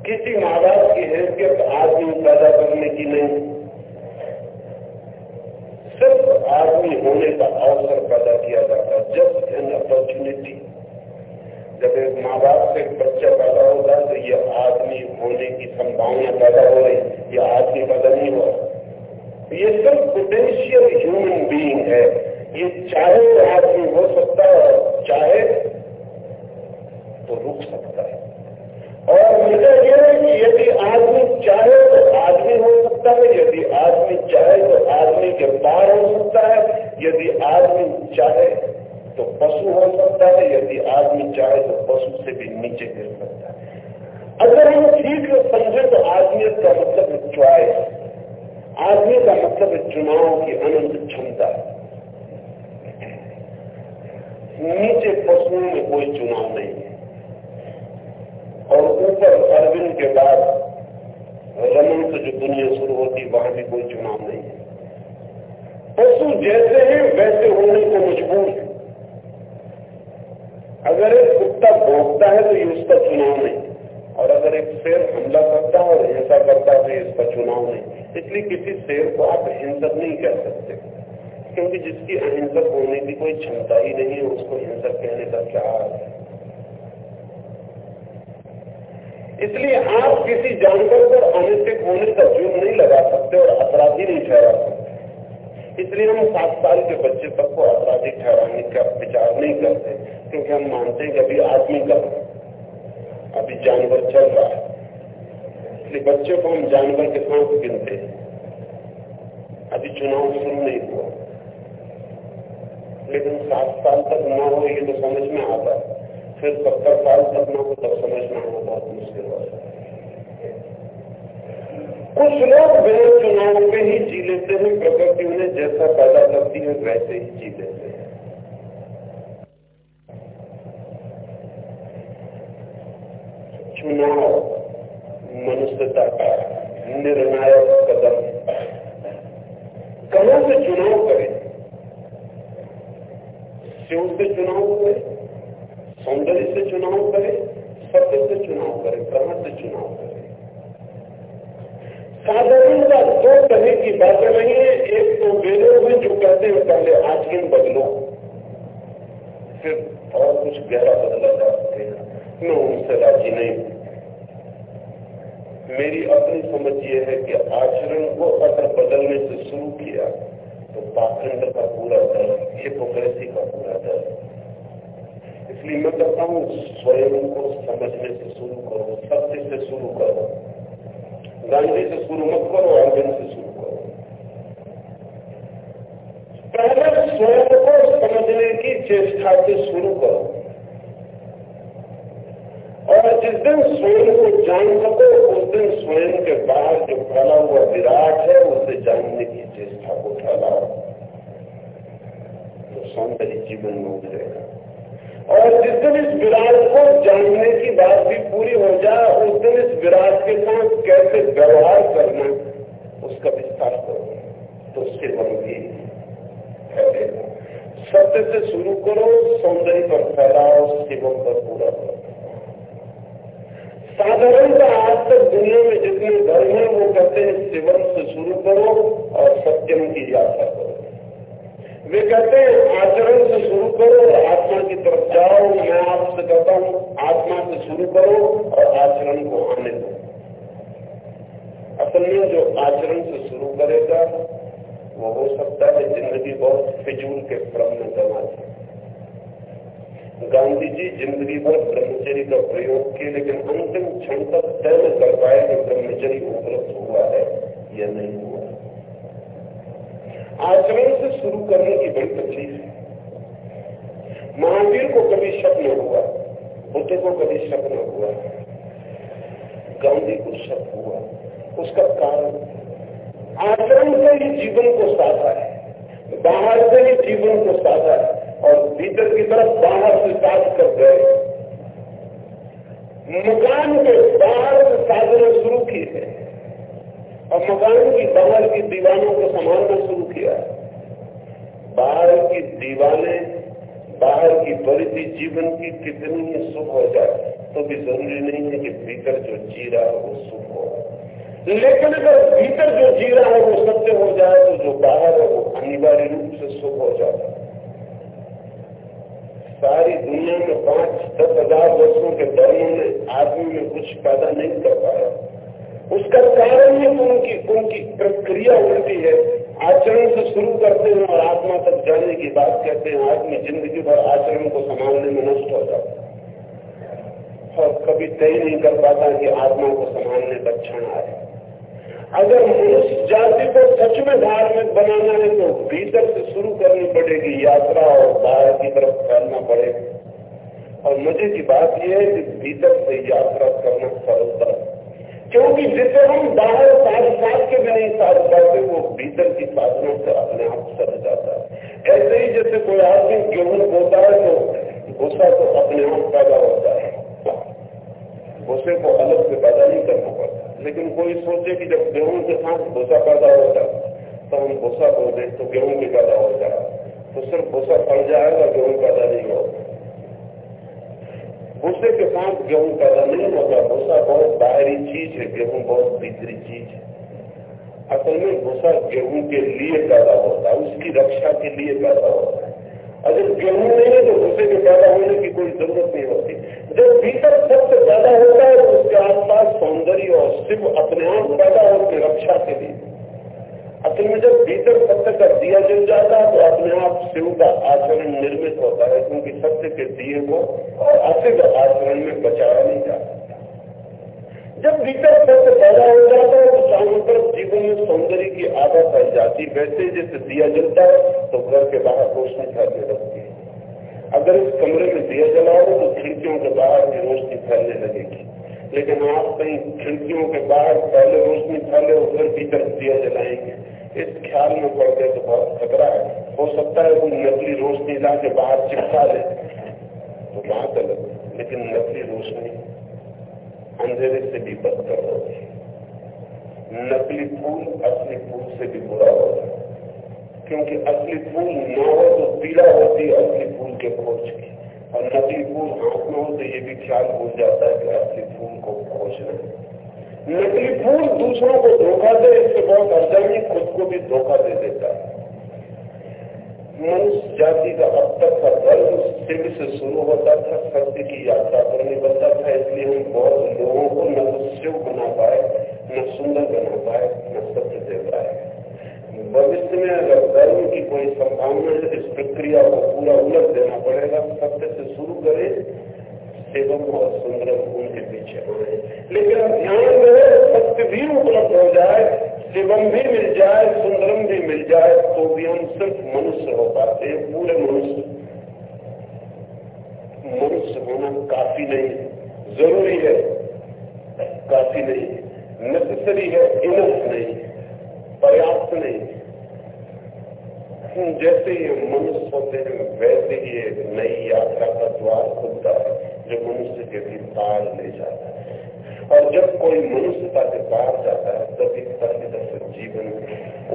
किसी माँ बाप की हैसियत आदमी पैदा करने की नहीं। सिर्फ़ आदमी होने का अवसर पैदा किया जाता है। जस्ट एन अपॉर्चुनिटी जब एक माँ बाप से एक बच्चा पैदा होता है तो ये आदमी होने की संभावना पैदा हो रही ये आदमी पैदा नहीं हो रहा ये सिर्फ़ पोटेंशियल ह्यूमन बीइंग है। ये चाहे तो आदमी हो सकता है, चाहे तो रुक सकता है। और मुझे यह है कि यदि आदमी चाहे तो आदमी हो सकता है, यदि आदमी चाहे तो आदमी के पार हो सकता है, यदि आदमी चाहे तो पशु हो सकता है, यदि आदमी चाहे तो पशु से भी नीचे गिर सकता है। अगर हम ठीक समझे तो आदमियत का मतलब च्वाइस आदमी का मतलब चुनाव की अनंत क्षमता। नीचे पशुओं में कोई चुनाव नहीं है। और ऊपर अरविंद के बाद रमन से जो दुनिया शुरू होती, वहाँ भी कोई चुनाव नहीं है। पशु जैसे हैं, वैसे होने को मजबूर है। अगर एक कुत्ता भोगता है तो ये उसका चुनाव नहीं। और अगर एक शेर हमला करता है और हिंसा करता है तो ये इसका चुनाव नहीं। इसलिए किसी शेर को आप हिंसक नहीं कह सकते। क्योंकि जिसकी अहिंसक होने की कोई क्षमता ही नहीं है, उसको हिंसक कहने का क्या है? इसलिए आप किसी जानवर पर अनैतिक होने का जुर्म नहीं लगा सकते और अपराधी नहीं ठहरा सकते। इसलिए हम सात साल के बच्चे तक को अपराधी ठहराने का विचार नहीं करते, क्योंकि हम मानते हैं कि अभी आदमी का अभी जानवर चल रहा है। इसलिए बच्चे को हम जानवर के साथ गिनते अभी चुनाव शुरू नहीं हुआ। लेकिन सात साल तक न हो ये तो समझ में आता है। फिर सत्तर साल तक न हो तब समझना हो बहुत मुश्किल हो। कुछ लोग बिना चुनाव में ही जी लेते हैं, प्रकृति उन्हें जैसा पैदा करती है, वैसे ही जी लेते हैं। चुनाव, मनुष्यता का निर्णायक कदम। कहाँ से चुनाव करें? शिव से चुनाव करें? सौंदर्य से चुनाव करें, सत्य से चुनाव करें ब्रह्म से चुनाव करें। साधारणता दो तरह की बातें नहीं है। एक तो वे लोग हैं जो कहते हैं, पहले आचरण बदलो। फिर और कुछ गहरा बदला जा सकते हैं। मैं उनसे राज़ी नहीं मेरी अपनी समझ ये है कि आचरण को अगर बदलने से शुरू किया तो पाखंड का पूरा दर हिपोक्रेसी का पूरा दर इसलिए मैं कहता हूँ, स्वयं को समझने से शुरू करो, सत्य से शुरू करो गांधी से शुरू मत करो अर्जुन से शुरू करो। पहले स्वयं को समझने की चेष्टा से शुरू करो। और जिस दिन स्वयं को जान सको, उस दिन स्वयं के बाहर जो फैला हुआ विराट है, उसे जानने की चेष्टा को फैलाओ। तो सौंदर्य जीवन में उतरेगा और जिस दिन इस विराट को जानने की बात भी पूरी हो जाए, उस दिन इस विराट के साथ कैसे व्यवहार करना, उसका विस्तार करो। तो उसके मन भी सत्य से शुरू करो, सौंदर्य पर फैलाओ शिवम पर पूरा करो। साधारणता आज तक दुनिया में जितने धर्म है, वो कहते हैं शिवम से शुरू करो और सत्यम की यात्रा वे कहते हैं, आचरण से शुरू करो और आत्मा की तरफ़ जाओ मैं आपसे कहता हूँ, आत्मा से शुरू करो और आचरण को आने दो। असल में जो आचरण से शुरू करेगा, वो हो सकता है ज़िंदगी बहुत फिजूल के क्रम में गवा गांधी जी ज़िंदगी भर ब्रह्मचर्य का प्रयोग किए, लेकिन अंतिम क्षण तक तय कर पाए कि ब्रह्मचर्य उपलब्ध हुआ है या नहीं हुआ। आचरण से शुरू करने की बड़ी तकलीफ़ है। महावीर को कभी शक न हुआ, बुद्ध को कभी शक न हुआ, गांधी को शक हुआ, उसका कारण आचरण से ही जीवन को साधा है, बाहर से ही जीवन को साधा है, और भीतर की तरफ़ बाहर से साज कर गए। मकान के बाहर से साधना शुरू की और मकान की बाहर की दीवानों को संभालना शुरू किया बाहर की दीवाने बाहर की परिधि जीवन की कितनी ही सुख हो जाए तो भी ज़रूरी नहीं है कि भीतर जो जी रहा है वो सुख हो। लेकिन अगर भीतर जो जी रहा है वो सत्य हो जाए तो जो बाहर है वो अनिवार्य रूप से सुख हो जाता सारी दुनिया में पाँच, दस हज़ार वर्षों के धर्मों ने आदमी में कुछ पैदा नहीं कर पाया। उसका कारण है कि उनकी उनकी प्रक्रिया उल्टी है। आचरण से शुरू करते हैं और आत्मा तक जाने की बात कहते हैं आदमी ज़िंदगी भर आचरण को संभालने में नष्ट हो जाता है। और कभी तय नहीं कर पाता कि आत्मा को संभालने का क्षण आए। अगर मनुष्य जाति को सच में धार्मिक बनाना है तो भीतर से शुरू करनी पड़ेगी यात्रा और बाहर की तरफ़ फैलना पड़ेगा। और मज़े की बात यह है कि भीतर से यात्रा करना सरलता क्योंकि जिसे हम बाहर साथ के भी नहीं साथ पाते वो भीतर की साधना से अपने आप सर जाता है। ऐसे ही जैसे कोई आदमी गेहूँ बोता है तो गुस्सा तो अपने आप पैदा होता है। गुस्से को अलग से पैदा नहीं करना पड़ता। लेकिन कोई सोचे कि जब गेहूँ के साथ भूसा पैदा होता तो हम भूसा बोल तो गेहूँ भी पैदा हो जाए। तो सिर्फ़ भूसा पड़ जाएगा, गेहूँ पैदा नहीं होगा। भूसे के साथ गेहूँ पैदा नहीं होता, भूसा बहुत बाहरी चीज़ है, गेहूँ बहुत भीतरी चीज़ है। असल में भूसा गेहूँ के लिए पैदा होता है, उसकी रक्षा के लिए पैदा होता है। अगर गेहूँ नहीं है तो भूसे के पैदा होने की कोई ज़रूरत नहीं होती। जब भीतर सबसे ज़्यादा होता है तो उसके आसपास सौंदर्य और शिव अपने आप पैदा होते रक्षा के लिए। असल में जब भीतर सत्य का दिया जल जाता है तो अपने आप शिव का आचरण निर्मित होता है, क्योंकि सत्य के दिए को अशिव आचरण में बचाया नहीं जाता। जब भीतर सत्य पैदा हो जाता है तो चारों तरफ़ जीवन में सौंदर्य की आदत फैल जाती वैसे जैसे दिया जलता है तो घर के बाहर रोशनी फैलने लगती है। अगर इस कमरे में दिया जलाओ तो खिड़कियों के बाहर भी रोशनी फैलने लगेगी। लेकिन आप कहीं खिड़कियों के बाहर पहले रोशनी फैले और फिर भीतर दिया जलाएँगे। इस ख्याल में पड़ गए तो बहुत खतरा है। हो सकता है कोई नकली रोशनी ला के बाहर चिपका ले तो बात अलग लेकिन नकली रोशनी अंधेरे से भी बदतर होती है। नकली फूल असली फूल से भी बुरा होता है। क्योंकि असली फूल न हो तो पीड़ा होती है, असली फूल के खोज की। और नकली फूल हाथ में हो तो ये भी ख्याल भूल जाता है कि असली फूल को खोजना नकली फूल दूसरों को धोखा दे, इससे बहुत अर्जनी खुद को भी धोखा दे देता है। मनुष्य जाति का अब तक का धर्म सिद्ध से शुरू होता था, सत्य की यात्रा पर निकलता था, इसलिए हम बहुत लोगों को न तो शिव बना पाए, न सुंदर बना पाए, न सत्य दे पाए। भविष्य में अगर धर्म की कोई संभावना है, इस प्रक्रिया को पूरा उलट देना पड़ेगा, सत्य से शुरू करें शिवम और सुंदरम उनके पीछे आए लेकिन ध्यान रहे सत्य भी उपलब्ध हो जाए, शिवम भी मिल जाए, सुंदरम भी मिल जाए तो भी हम सिर्फ़ मनुष्य हो पाते हैं, पूरे मनुष्य। मनुष्य होना काफ़ी नहीं, ज़रूरी है, काफ़ी नहीं। नेसेसरी है इनफ नहीं, पर्याप्त नहीं। जैसे ये मनुष्य होते हैं, वैसे ही एक नई यात्रा का द्वार खुलता है। जो मनुष्य के भी पार ले जाता है। और जब कोई मनुष्यता के पार जाता है तभी पहली दफे जीवन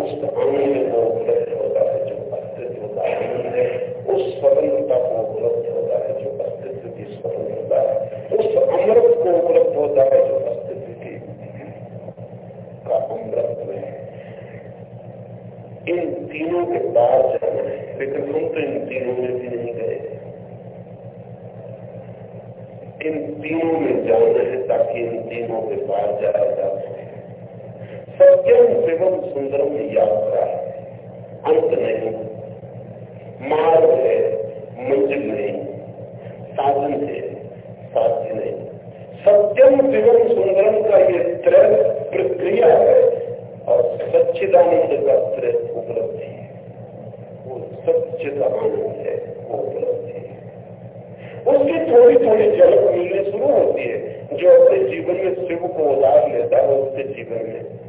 उस आनंद को उपलब्ध होता है जो अस्तित्व का आनंद है। उस स्वतंत्रता को उपलब्ध होता है जो अस्तित्व की स्वतंत्रता है। उस अमृत को उपलब्ध होता है जो अस्तित्व की का अमृत है। इन तीनों के पार जाना है, लेकिन हम तो इन तीनों में भी नहीं गए। इन तीनों में जाना है ताकि इन तीनों के पार जाया जा सके सत्यम शिवम सुंदरम यात्रा है। अंत नहीं। मार्ग है मंजिल नहीं। साधन है, साध्य नहीं। सत्यम शिवम सुंदरम का ये त्रय प्रक्रिया है और सच्चिदानंद का त्रय उपलब्धि है। वो सच्चिद आनंद है, वो उपलब्धि उसकी थोड़ी थोड़ी झलक मिलने शुरू होती है। जो अपने जीवन में शिव को उदार लेता है, उसके जीवन में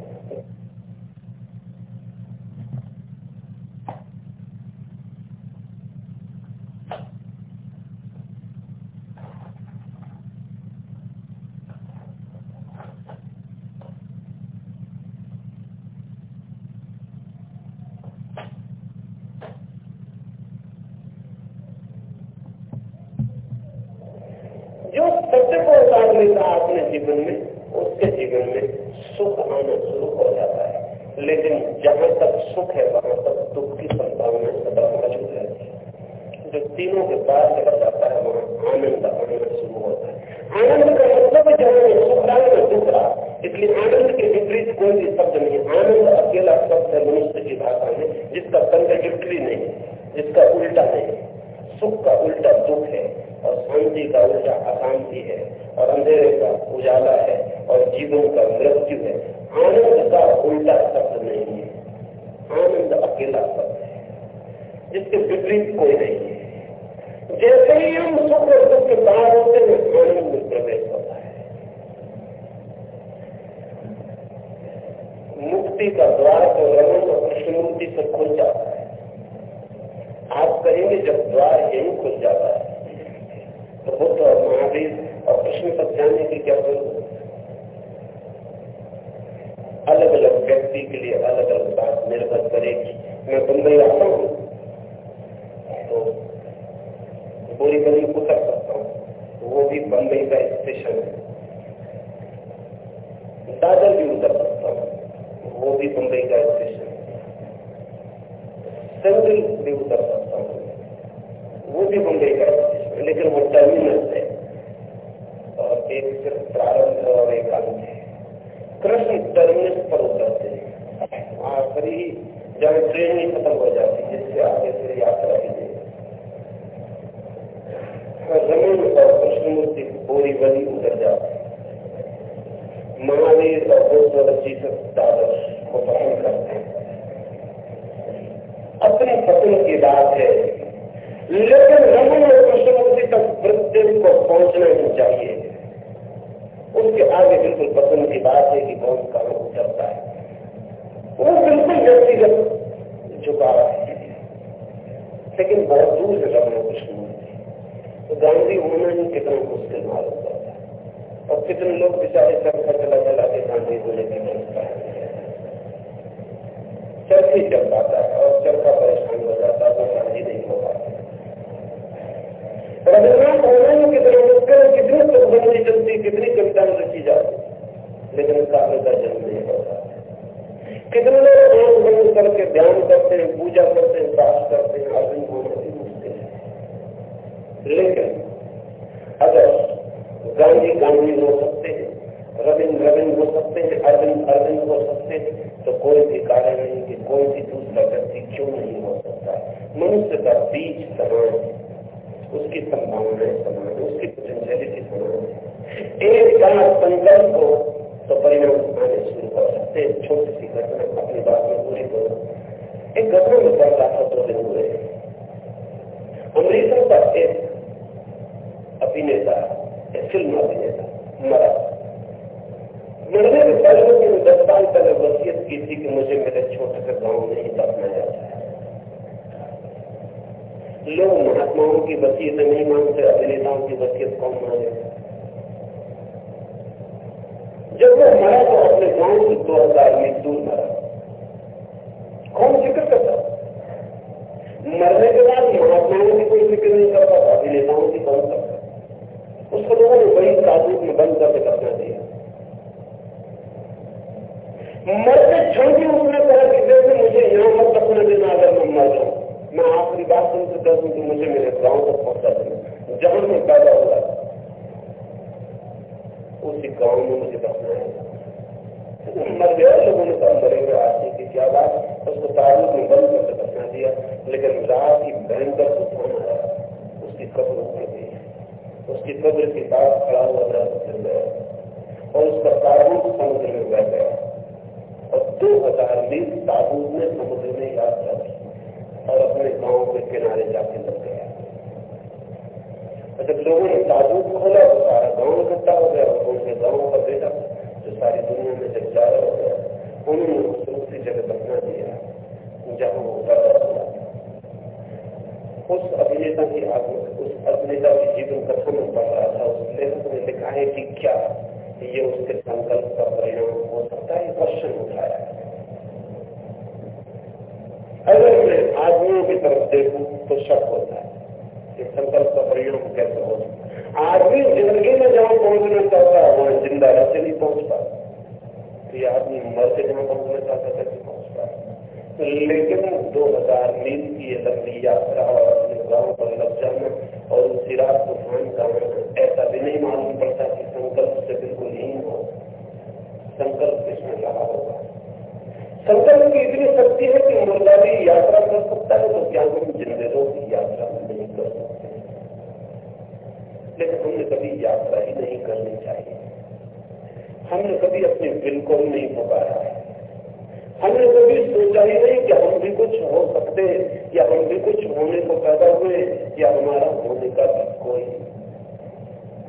जीवन में, उसके जीवन में सुख आना शुरू हो जाता है। लेकिन जहाँ तक सुख है, वहाँ तक दुख की संभावना सदा मौजूद रहती है। जो तीनों के पार चला जाता है, वहाँ आनंद आना शुरू होता है। आनंद का मतलब जहाँ सुख रहा है दुख रहा इसलिए आनंद के विपरीत कोई भी शब्द नहीं आनंद अकेला शब्द है, मनुष्य की भाषा में, जिसका कंट्रडिक्टरी नहीं, जिसका उल्टा नहीं। सुख का उल्टा दुख है और शांति का उल्टा अशांति है और अंधेरे का उजाला है और जीवन का मृत्यु है। आनंद का उल्टा शब्द नहीं है। आनंद अकेला शब्द है। जिसके विपरीत कोई नहीं है। जैसे ही हम सुख और दुख के बाहर होते हैं, आनंद में प्रवेश होता है। मुक्ति का द्वार तो रमन और कृष्णमूर्ति से खुल जाता है। आप कहेंगे जब द्वार यही खुल जाता है। तो बुद्ध और महावीर और कृष्ण तक जाने की क्या ज़रूरत अलग अलग व्यक्ति के लिए अलग अलग बात निर्भर करेगी। मैं बम्बई आता हूँ। तो बोरी बनी उतर सकता हूँ। तो वो भी बम्बई का स्टेशन है। दादर भी उतर सकता हूँ। वो भी बम्बई का स्टेशन सेंट्रल भी उतर सकता हूँ वो भी बम्बई का लेकिन वो टर्मिनल है और एक सिर्फ़ प्रारंभ और एक अंत है कृष्ण टर्मिनस पर उतरते आखिरी जब ट्रेन ही खत्म हो जाती है जिससे आगे फिर यात्रा नहीं रमन और कृष्णमूर्ति पूरी बनी उतर जाती महावीर और बुद्ध और जीसस दादर को पसंद करते हैं पसंद की बात है। लेकिन और कृष्णमूर्ति तक वृद्धि को पहुँचना ही चाहिए। उसके आगे बिल्कुल पसंद की बात है कि कौन कहा उतरता है। वो बिल्कुल व्यक्तिगत झुकाव है। लेकिन बहुत दूर रमन और कृष्णमूर्ति तो गांधी होना ही कितना मुश्किल मालूम पड़ता है और कितने लोग बेचारे चरखा चला चला के गांधी होने की चरखी चल पाता है। का परेशान हो जाता वो सहज नहीं हो पाता रविन्द्रनाथ कितने मुश्किल चलती कितनी कविताएँ रची जाती लेकिन काव्य जन्म नहीं होता कितने लोग एक बंद करके ध्यान करते हैं पूजा करते हैं पाठ करते हैं आदमी को बड़ी मुश्किल है लेकिन अगर गांधी गांधी हो सकते हैं रविंद्र रविंद्र हो सकते हैं, अरविंद अरविंद हो सकते हैं तो कोई भी कारण नहीं कि कोई भी क्यों नहीं हो सकता? मनुष्य का बीज समान उसकी संभावनाएँ समान उसकी पोटेंशियलिटी समान एक बार संकल्प हो तो परिणाम आने शुरू कर सकते हैं। छोटी सी घटना अपनी बात में पूरी करो। एक घटना में पढ़ रहा था दो दिन हुए? अमरीका का एक अभिनेता फ़िल्म अभिनेता मरा। मरने के पहले दस साल पहले वसीयत की थी कि मुझे मेरे छोटे से गाँव में ही दफना जाता है लोग महात्माओं की वसीयत नहीं मानते, अभिनेताओं की वसीयत कौन माने जब वो मरा तो अपने गाँव से दो हज़ार मील दूर मरा। कौन फ़िक्र करता? मरने के बाद महात्माओं की कोई फ़िक्र नहीं करता, अभिनेताओं की कौन करता। उसको लोगों ने वही ताबूत में बंद करके दफना दिया। मरते क्षण भी कहा कि देखो मुझे यहाँ मत दफना देना अगर मैं मर जाऊँ मैं आखिरी तुमसे कह कि मुझे मेरे गाँव तक पहुँचा देना जहाँ मैं पैदा हुआ उसी गाँव में मुझे दफना है मर गया लोगों ने कहा मरे हुए आदमी की क्या बात उसको तारुक में बंद करके दफना दिया लेकिन रात की भयंकर तूफ़ान आया उसकी कब्र उड़ गई उसकी कब्र के पास खड़ा हुआ गिर गया और उसका तारुक समुद्र में बह गया और दो हज़ार मील ताबूत ने समुद्र में यात्रा की और अपने गाँव के किनारे जाके लग गया। जब लोगों ने ताबूत खोला तो सारा गाँव इकट्ठा हो गया और उनके गाँव का बेटा जो सारी दुनिया में जब जा रहा हो गया, उन्होंने उस दूसरी जगह बचना दिया, जहाँ वो पैदा हुआ। उस अभिनेता की उस अभिनेता की जीवन कथा में पढ़ रहा था, उस लेखक ने लिखा है कि क्या ये उसके संकल्प का परिणाम हो सकता है क्वेश्चन उठाया। अगर मैं आदमियों की तरफ़ देखूँ तो शक होता है कि संकल्प का परिणाम कैसे हो सकता आदमी ज़िंदगी में जहाँ पहुँचना चाहता है वहाँ ज़िंदा रहते नहीं पहुँच पाता। ये आदमी मर के जहाँ पहुँचना चाहता है कैसे पहुँच पाता। लेकिन दो हज़ार मील की ये लंबी यात्रा और अपने गाँव पर लग जाना और उसी रात तूफ़ान का ऐसा भी नहीं मालूम पड़ता कि संकल्प से बिल्कुल नहीं हो। संकल्प किसमें लगा होगा। संकल्प की इतनी शक्ति है कि मुर्दा भी यात्रा कर सकता है तो क्या हम जिंदे की यात्रा नहीं कर सकते? लेकिन हमने कभी यात्रा ही नहीं करनी चाहिए। हमने कभी अपने दिल को नहीं पुकारा है। हमने कभी सोचा ही नहीं कि हम भी कुछ हो सकते, या हम भी कुछ होने को पैदा हुए, या हमारा होने का भी कोई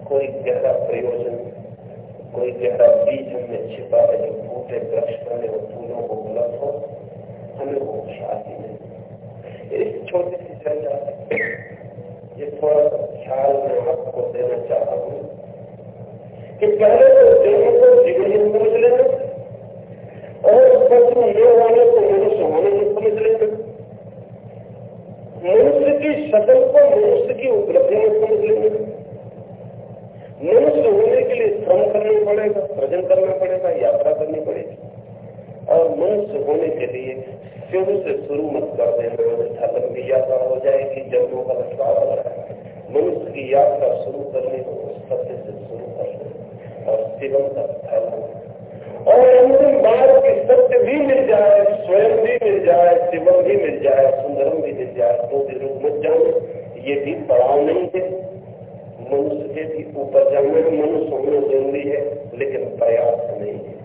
कोई गहरा प्रयोजन कोई गहरा बीज हमें छिपा है जो फूटे वृक्ष बने और फूलों को बुलंद हो हमें वो ख्याल ही नहीं इस छोटी सी चर्चा ये थोड़ा सा ख्याल मैं आपको देना चाहता हूँ कि पहले तो जन्म को जीवन समझ लेना और पशु न होने को मनुष्य होने में समझ लेना मनुष्य की शक्ल को मनुष्य की उपलब्धि में समझ लेना मनुष्य होने के लिए श्रम करना पड़ेगा सृजन करना पड़ेगा, यात्रा करनी पड़ेगी। और मनुष्य होने के लिए शुरू से शुरू मत कर देना अन्यथा लंबी यात्रा हो जाएगी, जन्मों का लटकाव हो मनुष्य की यात्रा शुरू करने को सत्य से शुरू करना और शिवम का फैल और अंतिम बात की सत्य भी मिल जाए, स्वयं भी मिल जाए शिवम भी मिल जाए, सुंदरम भी मिल जाए तो भी रुक मत जाना ये भी पड़ाव नहीं है। मनुष्य के भी ऊपर में मनुष्य होना ज़रूरी है, लेकिन पर्याप्त नहीं है।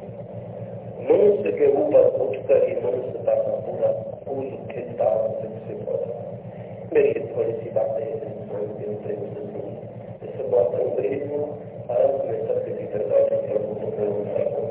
मनुष्य के ऊपर उठकर ही मनुष्यता का पूरा फूल खिलता विकसित होता मेरी थोड़ी सी बातें इससे बहुत अनुग्रहित हूँ। और मैं सबके भीतर बैठे प्रभु